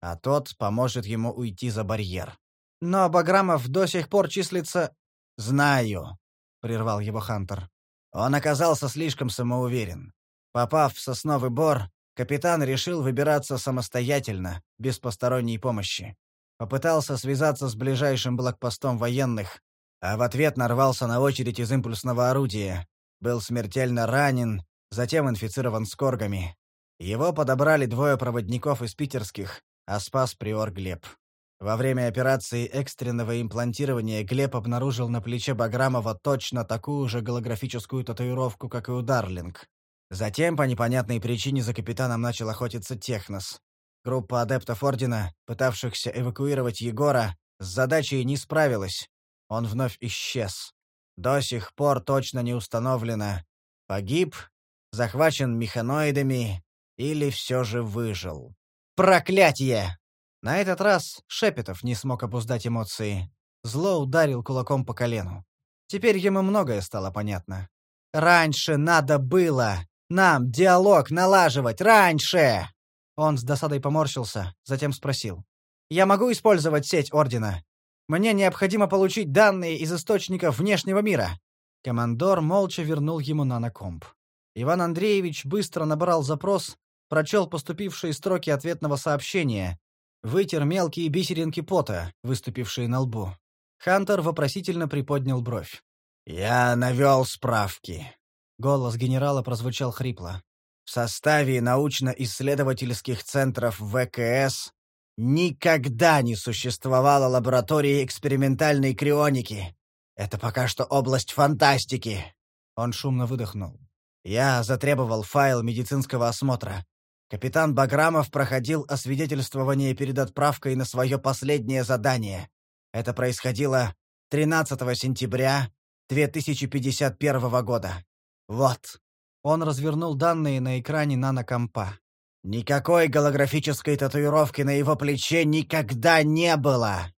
а тот поможет ему уйти за барьер. Но Баграмов до сих пор числится... «Знаю», — прервал его Хантер. Он оказался слишком самоуверен. Попав в сосновый бор, капитан решил выбираться самостоятельно, без посторонней помощи. Попытался связаться с ближайшим блокпостом военных, а в ответ нарвался на очередь из импульсного орудия. Был смертельно ранен, затем инфицирован скоргами. Его подобрали двое проводников из питерских, а спас приор Глеб. Во время операции экстренного имплантирования Глеб обнаружил на плече Баграмова точно такую же голографическую татуировку, как и у Дарлинг. Затем, по непонятной причине, за капитаном начал охотиться Технос. Группа адептов Ордена, пытавшихся эвакуировать Егора, с задачей не справилась. Он вновь исчез. До сих пор точно не установлено, погиб, захвачен механоидами или все же выжил. Проклятие! На этот раз Шепетов не смог обуздать эмоции. Зло ударил кулаком по колену. Теперь ему многое стало понятно. «Раньше надо было! Нам диалог налаживать! Раньше!» Он с досадой поморщился, затем спросил. «Я могу использовать сеть Ордена? Мне необходимо получить данные из источников внешнего мира». Командор молча вернул ему нанокомп. Иван Андреевич быстро набрал запрос, прочел поступившие строки ответного сообщения, вытер мелкие бисеринки пота, выступившие на лбу. Хантер вопросительно приподнял бровь. «Я навел справки». Голос генерала прозвучал хрипло. В составе научно-исследовательских центров ВКС никогда не существовало лаборатории экспериментальной крионики. Это пока что область фантастики. Он шумно выдохнул. Я затребовал файл медицинского осмотра. Капитан Баграмов проходил освидетельствование перед отправкой на свое последнее задание. Это происходило 13 сентября 2051 года. Вот. Он развернул данные на экране нанокомпа. Никакой голографической татуировки на его плече никогда не было.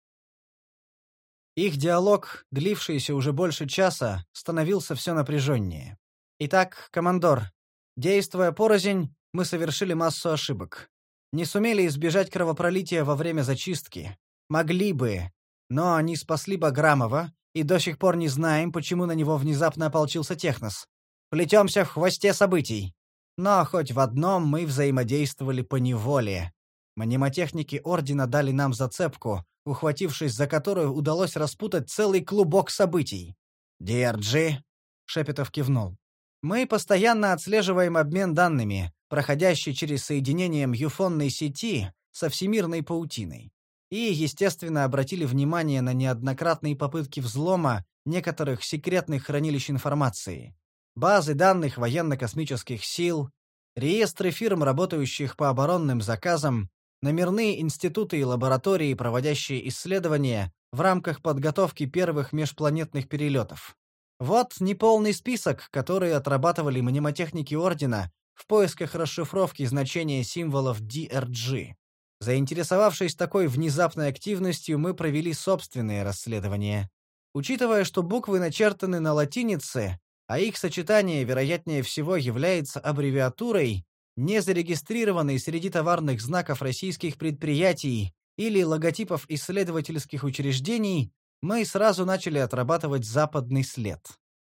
Их диалог, длившийся уже больше часа, становился все напряженнее. Итак, командор, действуя порознь, мы совершили массу ошибок. Не сумели избежать кровопролития во время зачистки. Могли бы, но они спасли Баграмова, и до сих пор не знаем, почему на него внезапно ополчился Технос. Плетемся в хвосте событий. Но хоть в одном мы взаимодействовали по неволе. Мнемотехники Ордена дали нам зацепку, ухватившись за которую удалось распутать целый клубок событий. «Держи!» — Шепетов кивнул. «Мы постоянно отслеживаем обмен данными, проходящий через соединение мюфонной сети со всемирной паутиной. И, естественно, обратили внимание на неоднократные попытки взлома некоторых секретных хранилищ информации базы данных военно-космических сил, реестры фирм, работающих по оборонным заказам, номерные институты и лаборатории, проводящие исследования в рамках подготовки первых межпланетных перелетов. Вот неполный список, который отрабатывали мнемотехники Ордена в поисках расшифровки значения символов DRG. Заинтересовавшись такой внезапной активностью, мы провели собственные расследования. Учитывая, что буквы начертаны на латинице, а их сочетание, вероятнее всего, является аббревиатурой, не зарегистрированной среди товарных знаков российских предприятий или логотипов исследовательских учреждений, мы сразу начали отрабатывать западный след.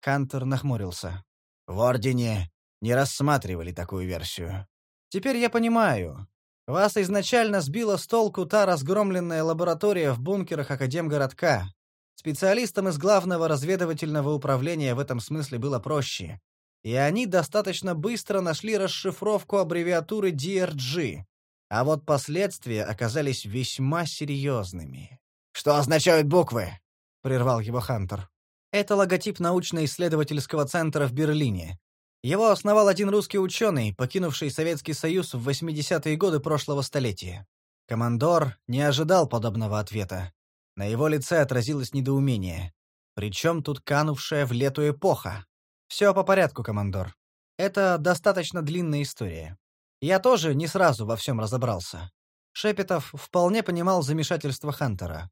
Хантер нахмурился. В Ордене не рассматривали такую версию. Теперь я понимаю. Вас изначально сбила с толку та разгромленная лаборатория в бункерах Академгородка. Специалистам из главного разведывательного управления в этом смысле было проще. И они достаточно быстро нашли расшифровку аббревиатуры DRG. А вот последствия оказались весьма серьезными. «Что означают буквы?» — прервал его Хантер. «Это логотип научно-исследовательского центра в Берлине. Его основал один русский ученый, покинувший Советский Союз в 80-е годы прошлого столетия. Командор не ожидал подобного ответа. На его лице отразилось недоумение. Причем тут канувшая в лету эпоха? Все по порядку, командор. Это достаточно длинная история. Я тоже не сразу во всем разобрался. Шепетов вполне понимал замешательство Хантера.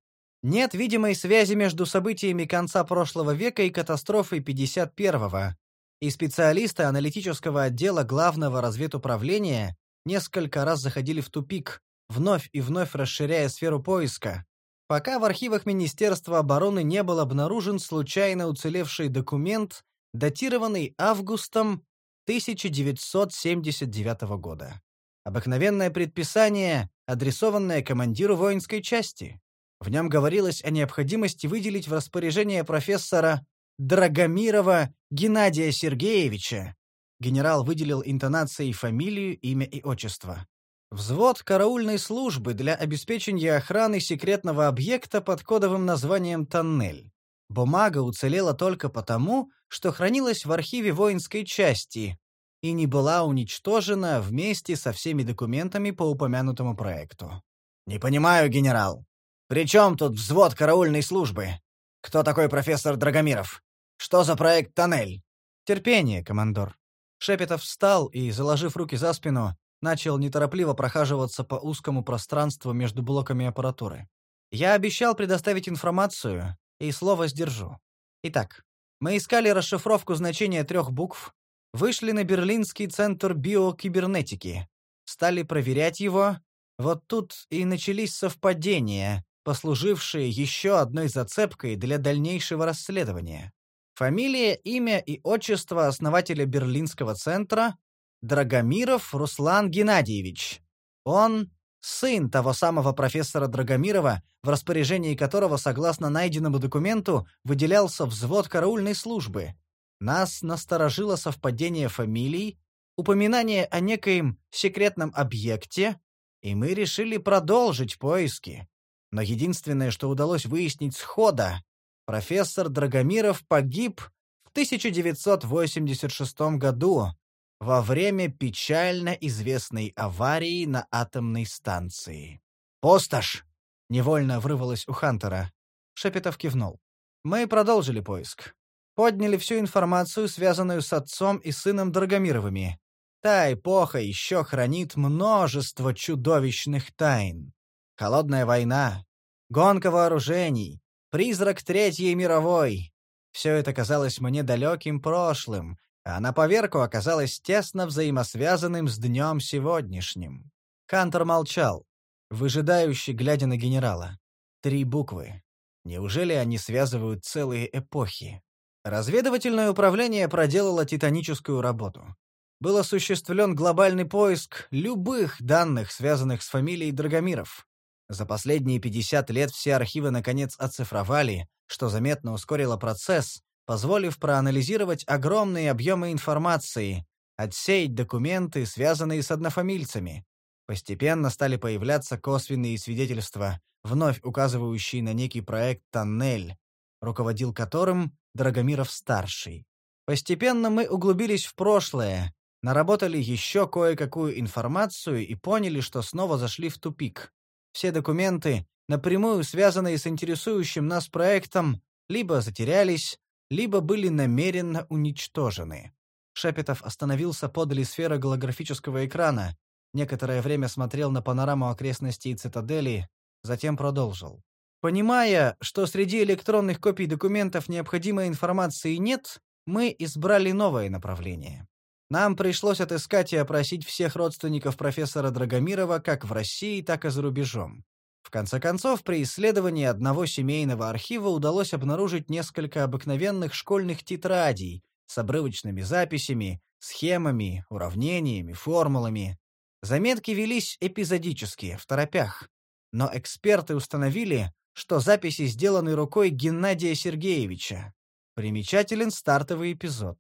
Нет видимой связи между событиями конца прошлого века и катастрофой 51-го, и специалисты аналитического отдела главного разведуправления несколько раз заходили в тупик, вновь и вновь расширяя сферу поиска, пока в архивах Министерства обороны не был обнаружен случайно уцелевший документ, датированный августом 1979 года. Обыкновенное предписание, адресованное командиру воинской части. В нем говорилось о необходимости выделить в распоряжение профессора Драгомирова Геннадия Сергеевича. Генерал выделил интонацией фамилию, имя и отчество. Взвод караульной службы для обеспечения охраны секретного объекта под кодовым названием «Тоннель». Бумага уцелела только потому, что хранилась в архиве воинской части и не была уничтожена вместе со всеми документами по упомянутому проекту. «Не понимаю, генерал. При чем тут взвод караульной службы? Кто такой профессор Драгомиров? Что за проект «Тоннель»?» «Терпение, командор». Шепетов встал и, заложив руки за спину, начал неторопливо прохаживаться по узкому пространству между блоками аппаратуры. «Я обещал предоставить информацию, и слово сдержу. Итак, мы искали расшифровку значения трех букв, вышли на Берлинский центр биокибернетики, стали проверять его. Вот тут и начались совпадения, послужившие еще одной зацепкой для дальнейшего расследования. Фамилия, имя и отчество основателя Берлинского центра — Драгомиров Руслан Геннадьевич. Он — сын того самого профессора Драгомирова, в распоряжении которого, согласно найденному документу, выделялся взвод караульной службы. Нас насторожило совпадение фамилий, упоминание о некоем секретном объекте, и мы решили продолжить поиски. Но единственное, что удалось выяснить схода, профессор Драгомиров погиб в 1986 году во время печально известной аварии на атомной станции. «Постаж!» — невольно врывалось у Хантера. Шепетов кивнул. «Мы продолжили поиск. Подняли всю информацию, связанную с отцом и сыном Драгомировыми. Та эпоха еще хранит множество чудовищных тайн. Холодная война, гонка вооружений, Призрак Третьей мировой. Все это казалось мне далеким прошлым, а на поверку оказалось тесно взаимосвязанным с днем сегодняшним. Кантор молчал, выжидающий, глядя на генерала. Три буквы. Неужели они связывают целые эпохи? Разведывательное управление проделало титаническую работу. Был осуществлен глобальный поиск любых данных, связанных с фамилией Драгомиров. За последние 50 лет все архивы наконец оцифровали, что заметно ускорило процесс, позволив проанализировать огромные объемы информации, отсеять документы, связанные с однофамильцами. Постепенно стали появляться косвенные свидетельства, вновь указывающие на некий проект «Тоннель», руководил которым Драгомиров-старший. Постепенно мы углубились в прошлое, наработали еще кое-какую информацию и поняли, что снова зашли в тупик. Все документы, напрямую связанные с интересующим нас проектом, либо затерялись, либо были намеренно уничтожены. Шепетов остановился подле сферы голографического экрана, некоторое время смотрел на панораму окрестностей цитадели, затем продолжил. Понимая, что среди электронных копий документов необходимой информации нет, мы избрали новое направление. Нам пришлось отыскать и опросить всех родственников профессора Драгомирова как в России, так и за рубежом. В конце концов, при исследовании одного семейного архива удалось обнаружить несколько обыкновенных школьных тетрадей с обрывочными записями, схемами, уравнениями, формулами. Заметки велись эпизодически, в торопях. Но эксперты установили, что записи сделаны рукой Геннадия Сергеевича. Примечателен стартовый эпизод.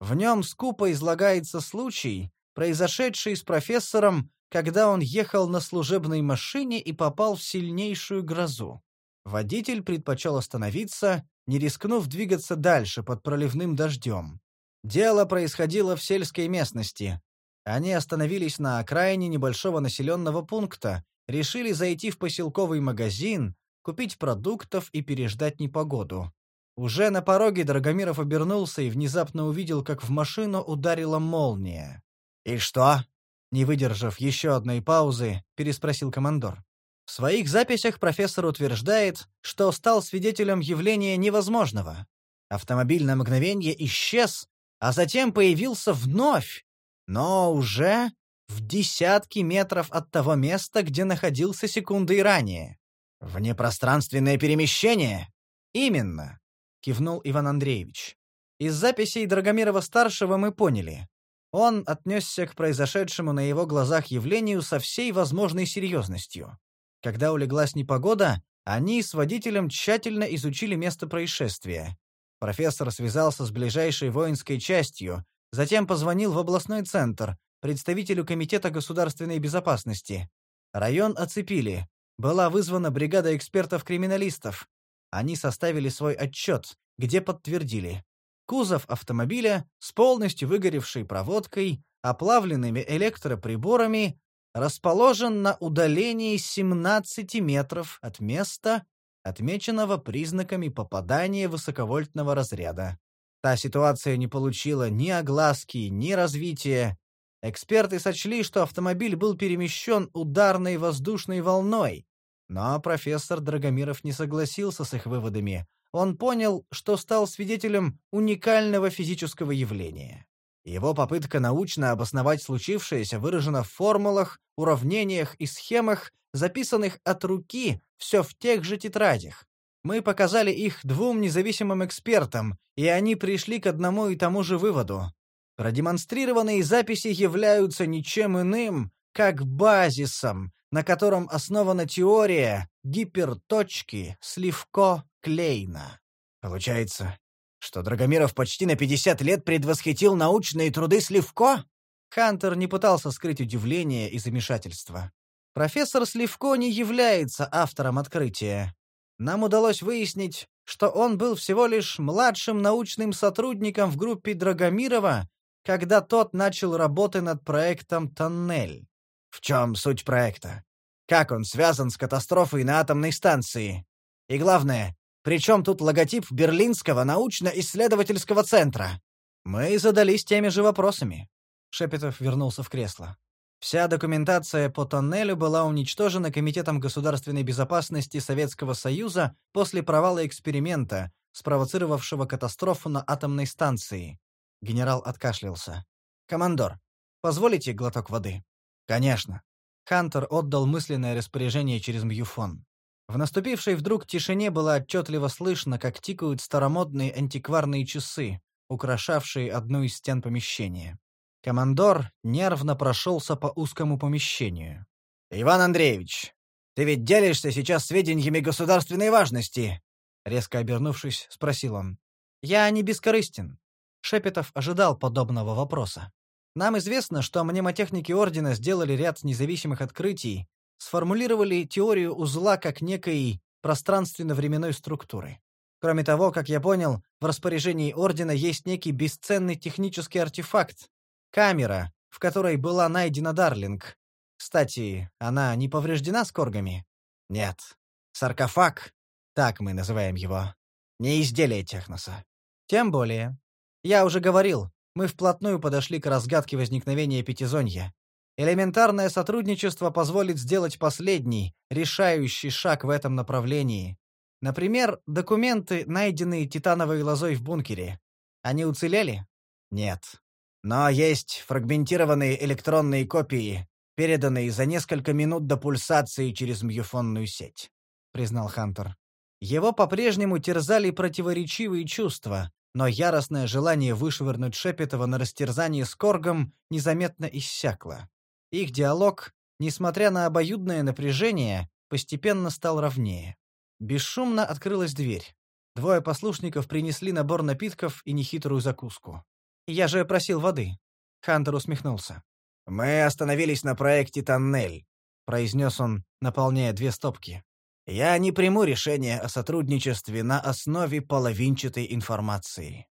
В нем скупо излагается случай, произошедший с профессором, когда он ехал на служебной машине и попал в сильнейшую грозу. Водитель предпочел остановиться, не рискнув двигаться дальше под проливным дождем. Дело происходило в сельской местности. Они остановились на окраине небольшого населенного пункта, решили зайти в поселковый магазин, купить продуктов и переждать непогоду. Уже на пороге Драгомиров обернулся и внезапно увидел, как в машину ударила молния. «И что?» Не выдержав еще одной паузы, переспросил командор. В своих записях профессор утверждает, что стал свидетелем явления невозможного. Автомобиль на мгновение исчез, а затем появился вновь, но уже в десятки метров от того места, где находился секундой ранее. «Внепространственное перемещение?» «Именно», — кивнул Иван Андреевич. «Из записей Драгомирова-старшего мы поняли. Он отнесся к произошедшему на его глазах явлению со всей возможной серьезностью. Когда улеглась непогода, они с водителем тщательно изучили место происшествия. Профессор связался с ближайшей воинской частью, затем позвонил в областной центр, представителю Комитета государственной безопасности. Район оцепили. Была вызвана бригада экспертов-криминалистов. Они составили свой отчет, где подтвердили. Кузов автомобиля с полностью выгоревшей проводкой, оплавленными электроприборами, расположен на удалении 17 метров от места, отмеченного признаками попадания высоковольтного разряда. Та ситуация не получила ни огласки, ни развития. Эксперты сочли, что автомобиль был перемещен ударной воздушной волной. Но профессор Драгомиров не согласился с их выводами. Он понял, что стал свидетелем уникального физического явления. Его попытка научно обосновать случившееся выражена в формулах, уравнениях и схемах, записанных от руки все в тех же тетрадях. Мы показали их двум независимым экспертам, и они пришли к одному и тому же выводу. Продемонстрированные записи являются ничем иным, как базисом, на котором основана теория гиперточки Сливко-Клейна. Получается, что Драгомиров почти на 50 лет предвосхитил научные труды Сливко? Хантер не пытался скрыть удивление и замешательство. Профессор Сливко не является автором открытия. Нам удалось выяснить, что он был всего лишь младшим научным сотрудником в группе Драгомирова, когда тот начал работы над проектом «Тоннель». В чем суть проекта? Как он связан с катастрофой на атомной станции? И главное, при чем тут логотип Берлинского научно-исследовательского центра? Мы задались теми же вопросами. Шепетов вернулся в кресло. Вся документация по тоннелю была уничтожена Комитетом государственной безопасности Советского Союза после провала эксперимента, спровоцировавшего катастрофу на атомной станции. Генерал откашлялся. «Командор, позволите глоток воды?» «Конечно». Хантер отдал мысленное распоряжение через мьюфон. В наступившей вдруг тишине было отчетливо слышно, как тикают старомодные антикварные часы, украшавшие одну из стен помещения. Командор нервно прошелся по узкому помещению. «Иван Андреевич, ты ведь делишься сейчас сведениями государственной важности?» Резко обернувшись, спросил он. «Я не бескорыстен». Шепетов ожидал подобного вопроса. «Нам известно, что мнемотехники Ордена сделали ряд независимых открытий, сформулировали теорию узла как некой пространственно-временной структуры. Кроме того, как я понял, в распоряжении Ордена есть некий бесценный технический артефакт — камера, в которой была найдена Дарлинг. Кстати, она не повреждена скоргами? Нет. Саркофаг, так мы называем его, не изделие Техноса. Тем более. Я уже говорил, мы вплотную подошли к разгадке возникновения Пятизонья. Элементарное сотрудничество позволит сделать последний, решающий шаг в этом направлении. Например, документы, найденные титановой лозой в бункере. Они уцелели? Нет. Но есть фрагментированные электронные копии, переданные за несколько минут до пульсации через мьюфонную сеть, признал Хантер. Его по-прежнему терзали противоречивые чувства, но яростное желание вышвырнуть Шепетова на растерзание с Коргом незаметно иссякло. Их диалог, несмотря на обоюдное напряжение, постепенно стал ровнее. Бесшумно открылась дверь. Двое послушников принесли набор напитков и нехитрую закуску. «Я же просил воды». Хантер усмехнулся. «Мы остановились на проекте «Тоннель», — произнес он, наполняя две стопки. «Я не приму решение о сотрудничестве на основе половинчатой информации».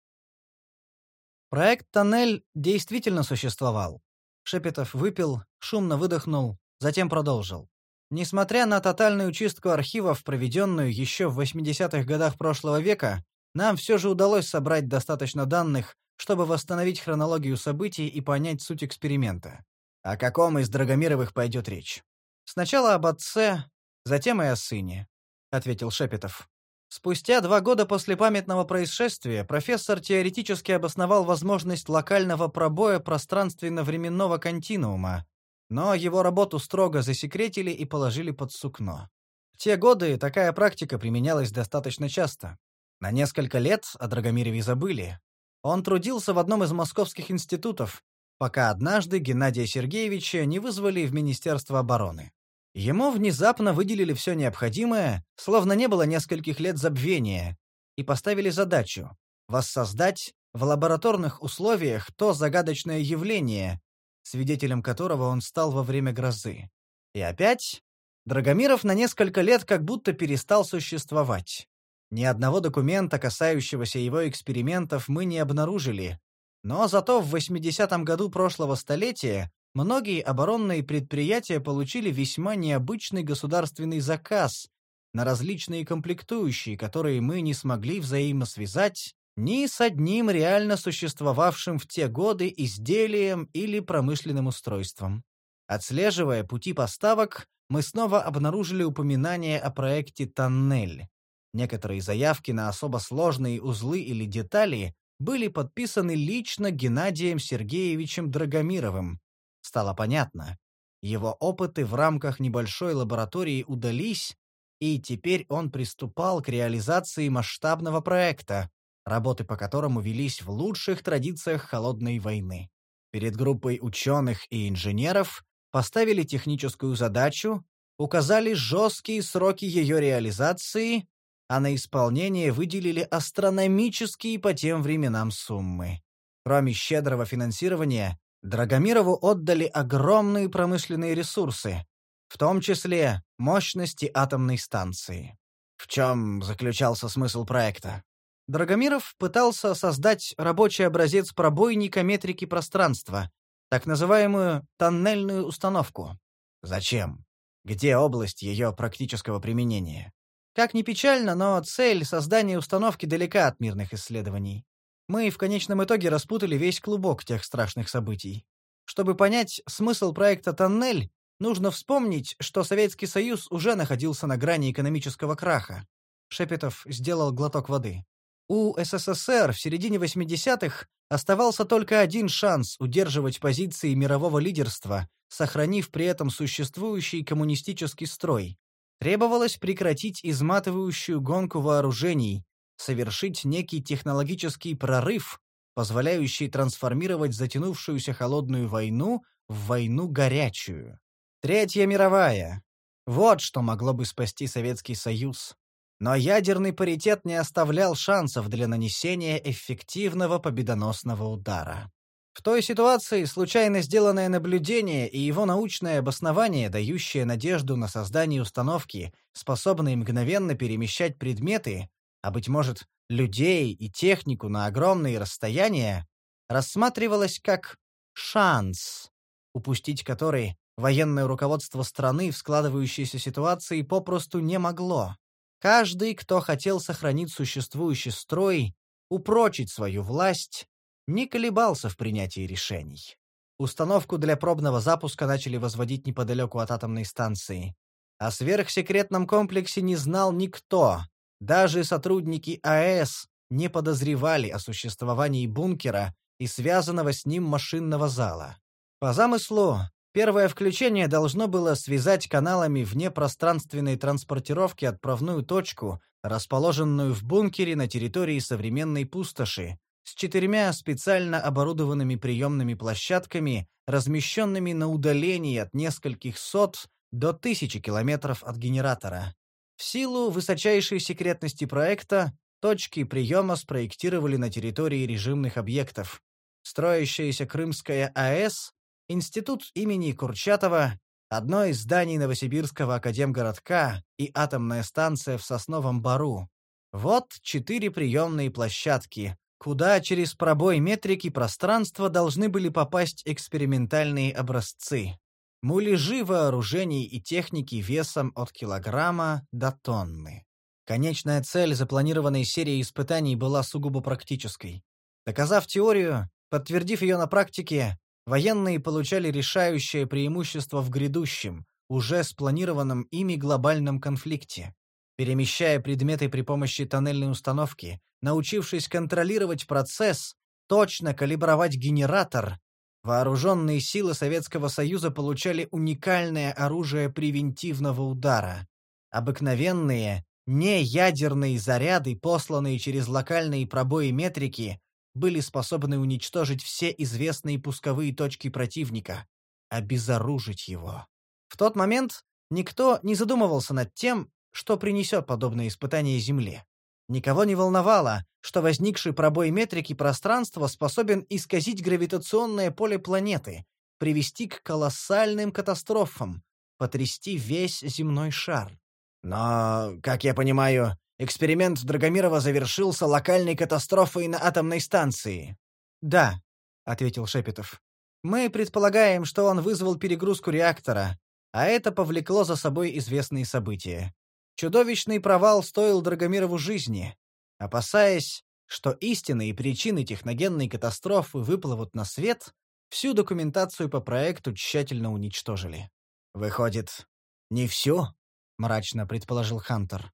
Проект «Тоннель» действительно существовал. Шепетов выпил, шумно выдохнул, затем продолжил. Несмотря на тотальную чистку архивов, проведенную еще в 80-х годах прошлого века, нам все же удалось собрать достаточно данных, чтобы восстановить хронологию событий и понять суть эксперимента. О каком из Драгомировых пойдет речь? Сначала об отце, затем и о сыне, — ответил Шепетов. Спустя два года после памятного происшествия профессор теоретически обосновал возможность локального пробоя пространственно-временного континуума, но его работу строго засекретили и положили под сукно. В те годы такая практика применялась достаточно часто. На несколько лет о Драгомирове забыли. Он трудился в одном из московских институтов, пока однажды Геннадия Сергеевича не вызвали в Министерство обороны. Ему внезапно выделили все необходимое, словно не было нескольких лет забвения, и поставили задачу — воссоздать в лабораторных условиях то загадочное явление, свидетелем которого он стал во время грозы. И опять Драгомиров на несколько лет как будто перестал существовать. Ни одного документа, касающегося его экспериментов, мы не обнаружили, но зато в 80-м году прошлого столетия многие оборонные предприятия получили весьма необычный государственный заказ на различные комплектующие, которые мы не смогли взаимосвязать ни с одним реально существовавшим в те годы изделием или промышленным устройством. Отслеживая пути поставок, мы снова обнаружили упоминание о проекте «Тоннель». Некоторые заявки на особо сложные узлы или детали были подписаны лично Геннадием Сергеевичем Драгомировым, стало понятно. Его опыты в рамках небольшой лаборатории удались, и теперь он приступал к реализации масштабного проекта, работы по которому велись в лучших традициях холодной войны. Перед группой ученых и инженеров поставили техническую задачу, указали жесткие сроки ее реализации, а на исполнение выделили астрономические по тем временам суммы. Кроме щедрого финансирования, Драгомирову отдали огромные промышленные ресурсы, в том числе мощности атомной станции. В чем заключался смысл проекта? Драгомиров пытался создать рабочий образец пробойника метрики пространства, так называемую тоннельную установку. Зачем? Где область ее практического применения? Как ни печально, но цель создания установки далека от мирных исследований мы в конечном итоге распутали весь клубок тех страшных событий. Чтобы понять смысл проекта «Тоннель», нужно вспомнить, что Советский Союз уже находился на грани экономического краха. Шепетов сделал глоток воды. У СССР в середине 80-х оставался только один шанс удерживать позиции мирового лидерства, сохранив при этом существующий коммунистический строй. Требовалось прекратить изматывающую гонку вооружений, совершить некий технологический прорыв, позволяющий трансформировать затянувшуюся холодную войну в войну горячую. Третья мировая. Вот что могло бы спасти Советский Союз. Но ядерный паритет не оставлял шансов для нанесения эффективного победоносного удара. В той ситуации случайно сделанное наблюдение и его научное обоснование, дающее надежду на создание установки, способной мгновенно перемещать предметы, а, быть может, людей и технику на огромные расстояния, рассматривалось как шанс, упустить который военное руководство страны в складывающейся ситуации попросту не могло. Каждый, кто хотел сохранить существующий строй, упрочить свою власть, не колебался в принятии решений. Установку для пробного запуска начали возводить неподалеку от атомной станции. О сверхсекретном комплексе не знал никто, даже сотрудники АЭС не подозревали о существовании бункера и связанного с ним машинного зала. По замыслу, первое включение должно было связать каналами внепространственной транспортировки отправную точку, расположенную в бункере на территории современной пустоши, с четырьмя специально оборудованными приемными площадками, размещенными на удалении от нескольких сот до тысячи километров от генератора. В силу высочайшей секретности проекта, точки приема спроектировали на территории режимных объектов. Строящаяся Крымская АЭС, Институт имени Курчатова, одно из зданий Новосибирского академгородка и атомная станция в Сосновом Бару. Вот четыре приемные площадки, куда через пробой метрики пространства должны были попасть экспериментальные образцы муляжи вооружений и техники весом от килограмма до тонны. Конечная цель запланированной серии испытаний была сугубо практической. Доказав теорию, подтвердив ее на практике, Военные получали решающее преимущество в грядущем, уже спланированном ими глобальном конфликте. Перемещая предметы при помощи тоннельной установки, научившись контролировать процесс, точно калибровать генератор, вооруженные силы Советского Союза получали уникальное оружие превентивного удара. Обыкновенные, не ядерные заряды, посланные через локальные пробои метрики, были способны уничтожить все известные пусковые точки противника, обезоружить его. В тот момент никто не задумывался над тем, что принесет подобное испытание Земле. Никого не волновало, что возникший пробой метрики пространства способен исказить гравитационное поле планеты, привести к колоссальным катастрофам, потрясти весь земной шар. Но, как я понимаю, эксперимент Драгомирова завершился локальной катастрофой на атомной станции. Да, ответил Шепетов. Мы предполагаем, что он вызвал перегрузку реактора, а это повлекло за собой известные события. Чудовищный провал стоил Драгомирову жизни. Опасаясь, что истинные причины техногенной катастрофы выплывут на свет, всю документацию по проекту тщательно уничтожили. Выходит, не всю? — мрачно предположил Хантер.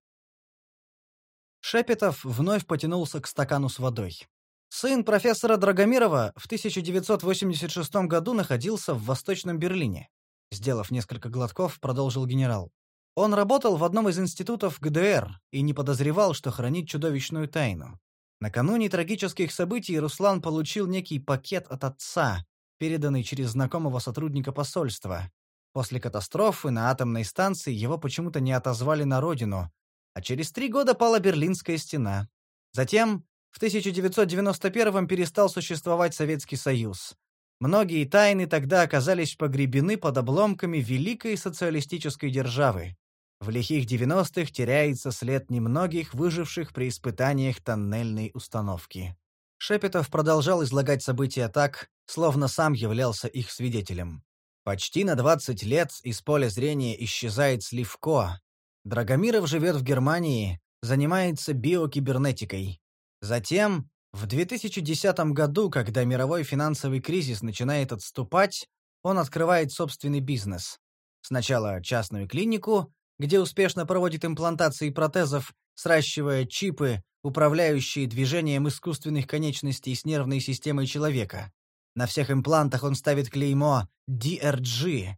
Шепетов вновь потянулся к стакану с водой. Сын профессора Драгомирова в 1986 году находился в Восточном Берлине. Сделав несколько глотков, продолжил генерал. Он работал в одном из институтов ГДР и не подозревал, что хранит чудовищную тайну. Накануне трагических событий Руслан получил некий пакет от отца, переданный через знакомого сотрудника посольства, После катастрофы на атомной станции его почему-то не отозвали на родину, а через три года пала Берлинская стена. Затем, в 1991-м перестал существовать Советский Союз. Многие тайны тогда оказались погребены под обломками великой социалистической державы. В лихих 90-х теряется след немногих выживших при испытаниях тоннельной установки. Шепетов продолжал излагать события так, словно сам являлся их свидетелем. Почти на 20 лет из поля зрения исчезает Сливко. Драгомиров живет в Германии, занимается биокибернетикой. Затем, в 2010 году, когда мировой финансовый кризис начинает отступать, он открывает собственный бизнес. Сначала частную клинику, где успешно проводит имплантации протезов, сращивая чипы, управляющие движением искусственных конечностей с нервной системой человека. На всех имплантах он ставит клеймо DRG,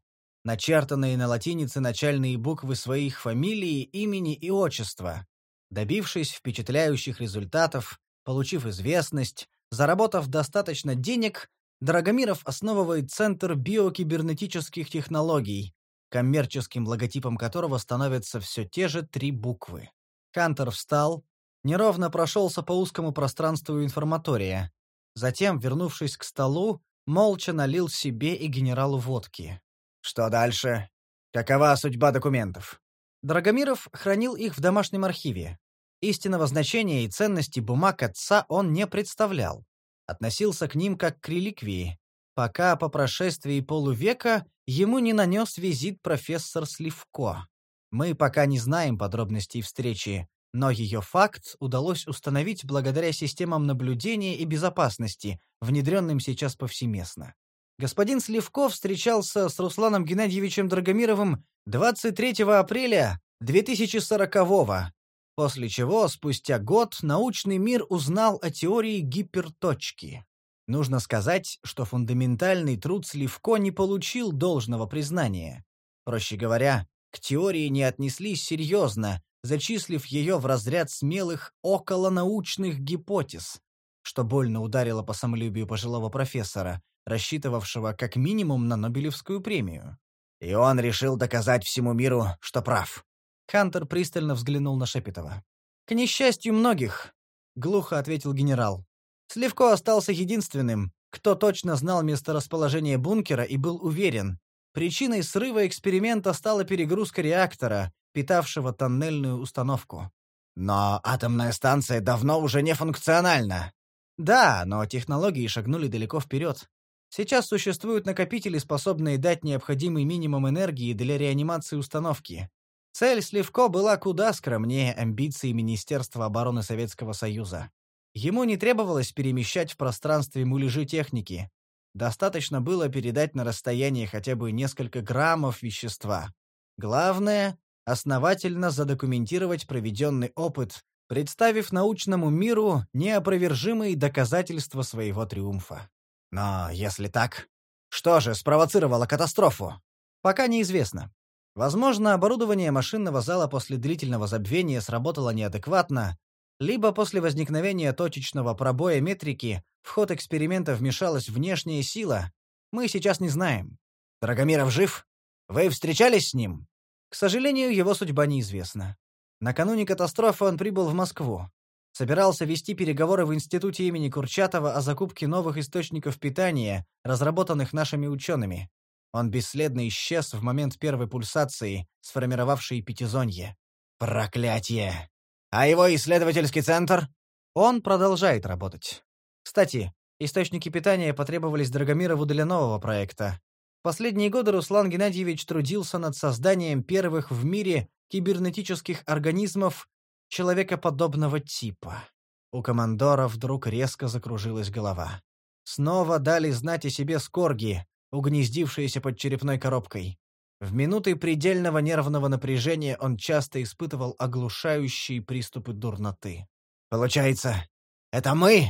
начертанные на латинице начальные буквы своих фамилий, имени и отчества. Добившись впечатляющих результатов, получив известность, заработав достаточно денег, Драгомиров основывает Центр биокибернетических технологий, коммерческим логотипом которого становятся все те же три буквы. Кантер встал, неровно прошелся по узкому пространству информатория, Затем, вернувшись к столу, молча налил себе и генералу водки. «Что дальше? Какова судьба документов?» Драгомиров хранил их в домашнем архиве. Истинного значения и ценности бумаг отца он не представлял. Относился к ним как к реликвии, пока по прошествии полувека ему не нанес визит профессор Сливко. Мы пока не знаем подробностей встречи, но ее факт удалось установить благодаря системам наблюдения и безопасности, внедренным сейчас повсеместно. Господин Сливков встречался с Русланом Геннадьевичем Драгомировым 23 апреля 2040-го, после чего спустя год научный мир узнал о теории гиперточки. Нужно сказать, что фундаментальный труд Сливко не получил должного признания. Проще говоря, к теории не отнеслись серьезно, зачислив ее в разряд смелых околонаучных гипотез, что больно ударило по самолюбию пожилого профессора, рассчитывавшего как минимум на Нобелевскую премию. И он решил доказать всему миру, что прав. Хантер пристально взглянул на Шепетова. «К несчастью многих», — глухо ответил генерал. Сливко остался единственным, кто точно знал месторасположение бункера и был уверен. Причиной срыва эксперимента стала перегрузка реактора, питавшего тоннельную установку. Но атомная станция давно уже не функциональна. Да, но технологии шагнули далеко вперед. Сейчас существуют накопители, способные дать необходимый минимум энергии для реанимации установки. Цель Сливко была куда скромнее амбиций Министерства обороны Советского Союза. Ему не требовалось перемещать в пространстве муляжи техники. Достаточно было передать на расстоянии хотя бы несколько граммов вещества. Главное — основательно задокументировать проведенный опыт, представив научному миру неопровержимые доказательства своего триумфа. Но если так, что же спровоцировало катастрофу? Пока неизвестно. Возможно, оборудование машинного зала после длительного забвения сработало неадекватно, либо после возникновения точечного пробоя метрики в ход эксперимента вмешалась внешняя сила, мы сейчас не знаем. Драгомиров жив? Вы встречались с ним? К сожалению, его судьба неизвестна. Накануне катастрофы он прибыл в Москву. Собирался вести переговоры в институте имени Курчатова о закупке новых источников питания, разработанных нашими учеными. Он бесследно исчез в момент первой пульсации, сформировавшей пятизонье. Проклятие! А его исследовательский центр? Он продолжает работать. Кстати, источники питания потребовались Драгомирову для нового проекта. Последние годы Руслан Геннадьевич трудился над созданием первых в мире кибернетических организмов человекоподобного типа. У командора вдруг резко закружилась голова. Снова дали знать о себе скорги, угнездившиеся под черепной коробкой. В минуты предельного нервного напряжения он часто испытывал оглушающие приступы дурноты. «Получается, это мы?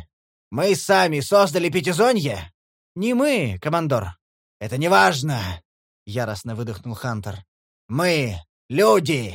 Мы сами создали Пятизонье?» «Не мы, командор. Это не важно!» — яростно выдохнул Хантер. «Мы — люди!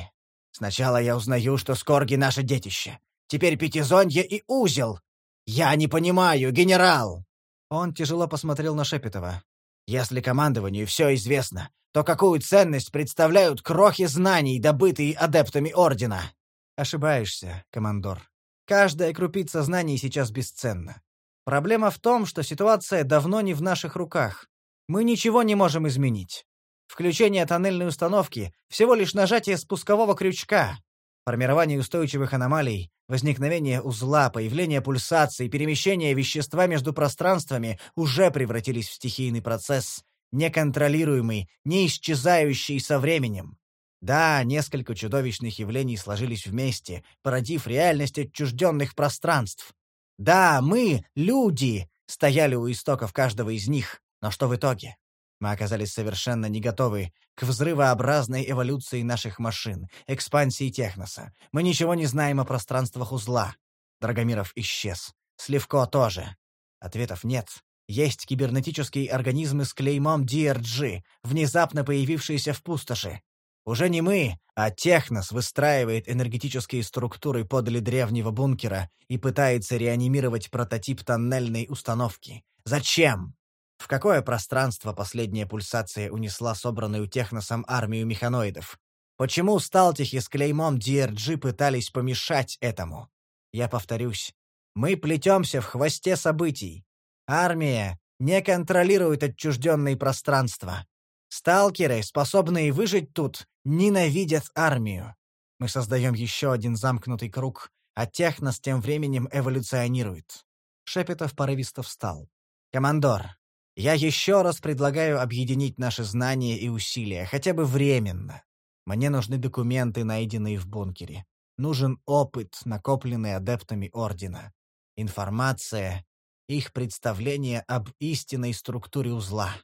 Сначала я узнаю, что Скорги — наше детище. Теперь Пятизонье и Узел. Я не понимаю, генерал!» Он тяжело посмотрел на Шепетова. Если командованию все известно, то какую ценность представляют крохи знаний, добытые адептами Ордена? Ошибаешься, командор. Каждая крупица знаний сейчас бесценна. Проблема в том, что ситуация давно не в наших руках. Мы ничего не можем изменить. Включение тоннельной установки — всего лишь нажатие спускового крючка. Формирование устойчивых аномалий, возникновение узла, появление пульсаций, перемещение вещества между пространствами уже превратились в стихийный процесс, неконтролируемый, не исчезающий со временем. Да, несколько чудовищных явлений сложились вместе, породив реальность отчужденных пространств. Да, мы, люди, стояли у истоков каждого из них, но что в итоге? Мы оказались совершенно не готовы к взрывообразной эволюции наших машин, экспансии техноса. Мы ничего не знаем о пространствах узла. Драгомиров исчез. Сливко тоже. Ответов нет. Есть кибернетические организмы с клеймом DRG, внезапно появившиеся в пустоши. Уже не мы, а Технос выстраивает энергетические структуры подле древнего бункера и пытается реанимировать прототип тоннельной установки. Зачем? В какое пространство последняя пульсация унесла собранную техносом армию механоидов? Почему сталтихи с клеймом DRG пытались помешать этому? Я повторюсь. Мы плетемся в хвосте событий. Армия не контролирует отчужденные пространства. Сталкеры, способные выжить тут, ненавидят армию. Мы создаем еще один замкнутый круг, а технос тем временем эволюционирует. Шепетов порывисто встал. «Командор, я еще раз предлагаю объединить наши знания и усилия, хотя бы временно. Мне нужны документы, найденные в бункере. Нужен опыт, накопленный адептами Ордена. Информация, их представление об истинной структуре узла.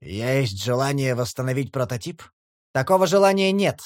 Есть желание восстановить прототип? Такого желания нет,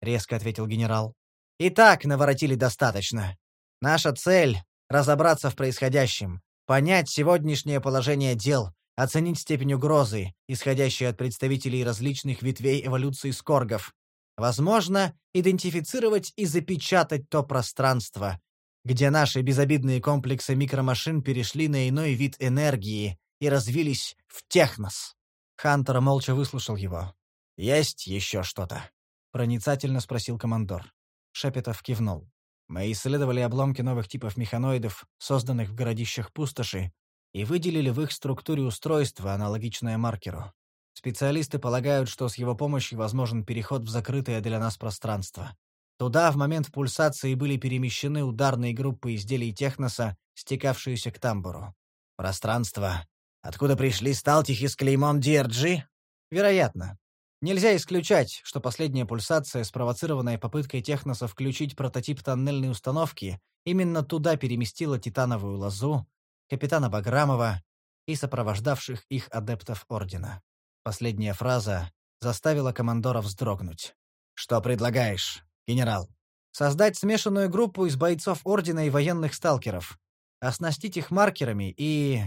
резко ответил генерал. И так наворотили достаточно. Наша цель — разобраться в происходящем, понять сегодняшнее положение дел, оценить степень угрозы, исходящей от представителей различных ветвей эволюции скоргов, возможно, идентифицировать и запечатать то пространство, где наши безобидные комплексы микромашин перешли на иной вид энергии и развились в технос. Хантер молча выслушал его. «Есть еще что-то?» — проницательно спросил командор. Шепетов кивнул. «Мы исследовали обломки новых типов механоидов, созданных в городищах пустоши, и выделили в их структуре устройство, аналогичное маркеру. Специалисты полагают, что с его помощью возможен переход в закрытое для нас пространство. Туда в момент пульсации были перемещены ударные группы изделий техноса, стекавшиеся к тамбуру. Пространство. Откуда пришли сталтихи с клеймом DRG? Вероятно. Нельзя исключать, что последняя пульсация, спровоцированная попыткой техноса включить прототип тоннельной установки, именно туда переместила титановую лозу, капитана Баграмова, и сопровождавших их адептов Ордена. Последняя фраза заставила командора вздрогнуть. «Что предлагаешь, генерал?» «Создать смешанную группу из бойцов Ордена и военных сталкеров. Оснастить их маркерами и...»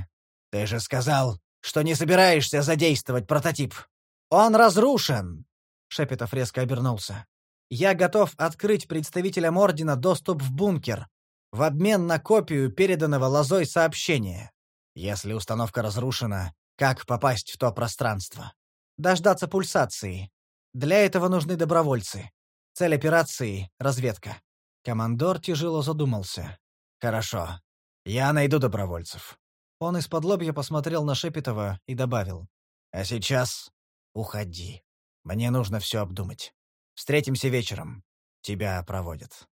«Ты же сказал, что не собираешься задействовать прототип!» «Он разрушен!» Шепетов резко обернулся. «Я готов открыть представителям Ордена доступ в бункер, в обмен на копию переданного лозой сообщения. Если установка разрушена, как попасть в то пространство? Дождаться пульсации. Для этого нужны добровольцы. Цель операции — разведка. Командор тяжело задумался. «Хорошо. Я найду добровольцев». Он из-под лобья посмотрел на Шепетова и добавил. «А сейчас уходи. Мне нужно все обдумать. Встретимся вечером. Тебя проводят».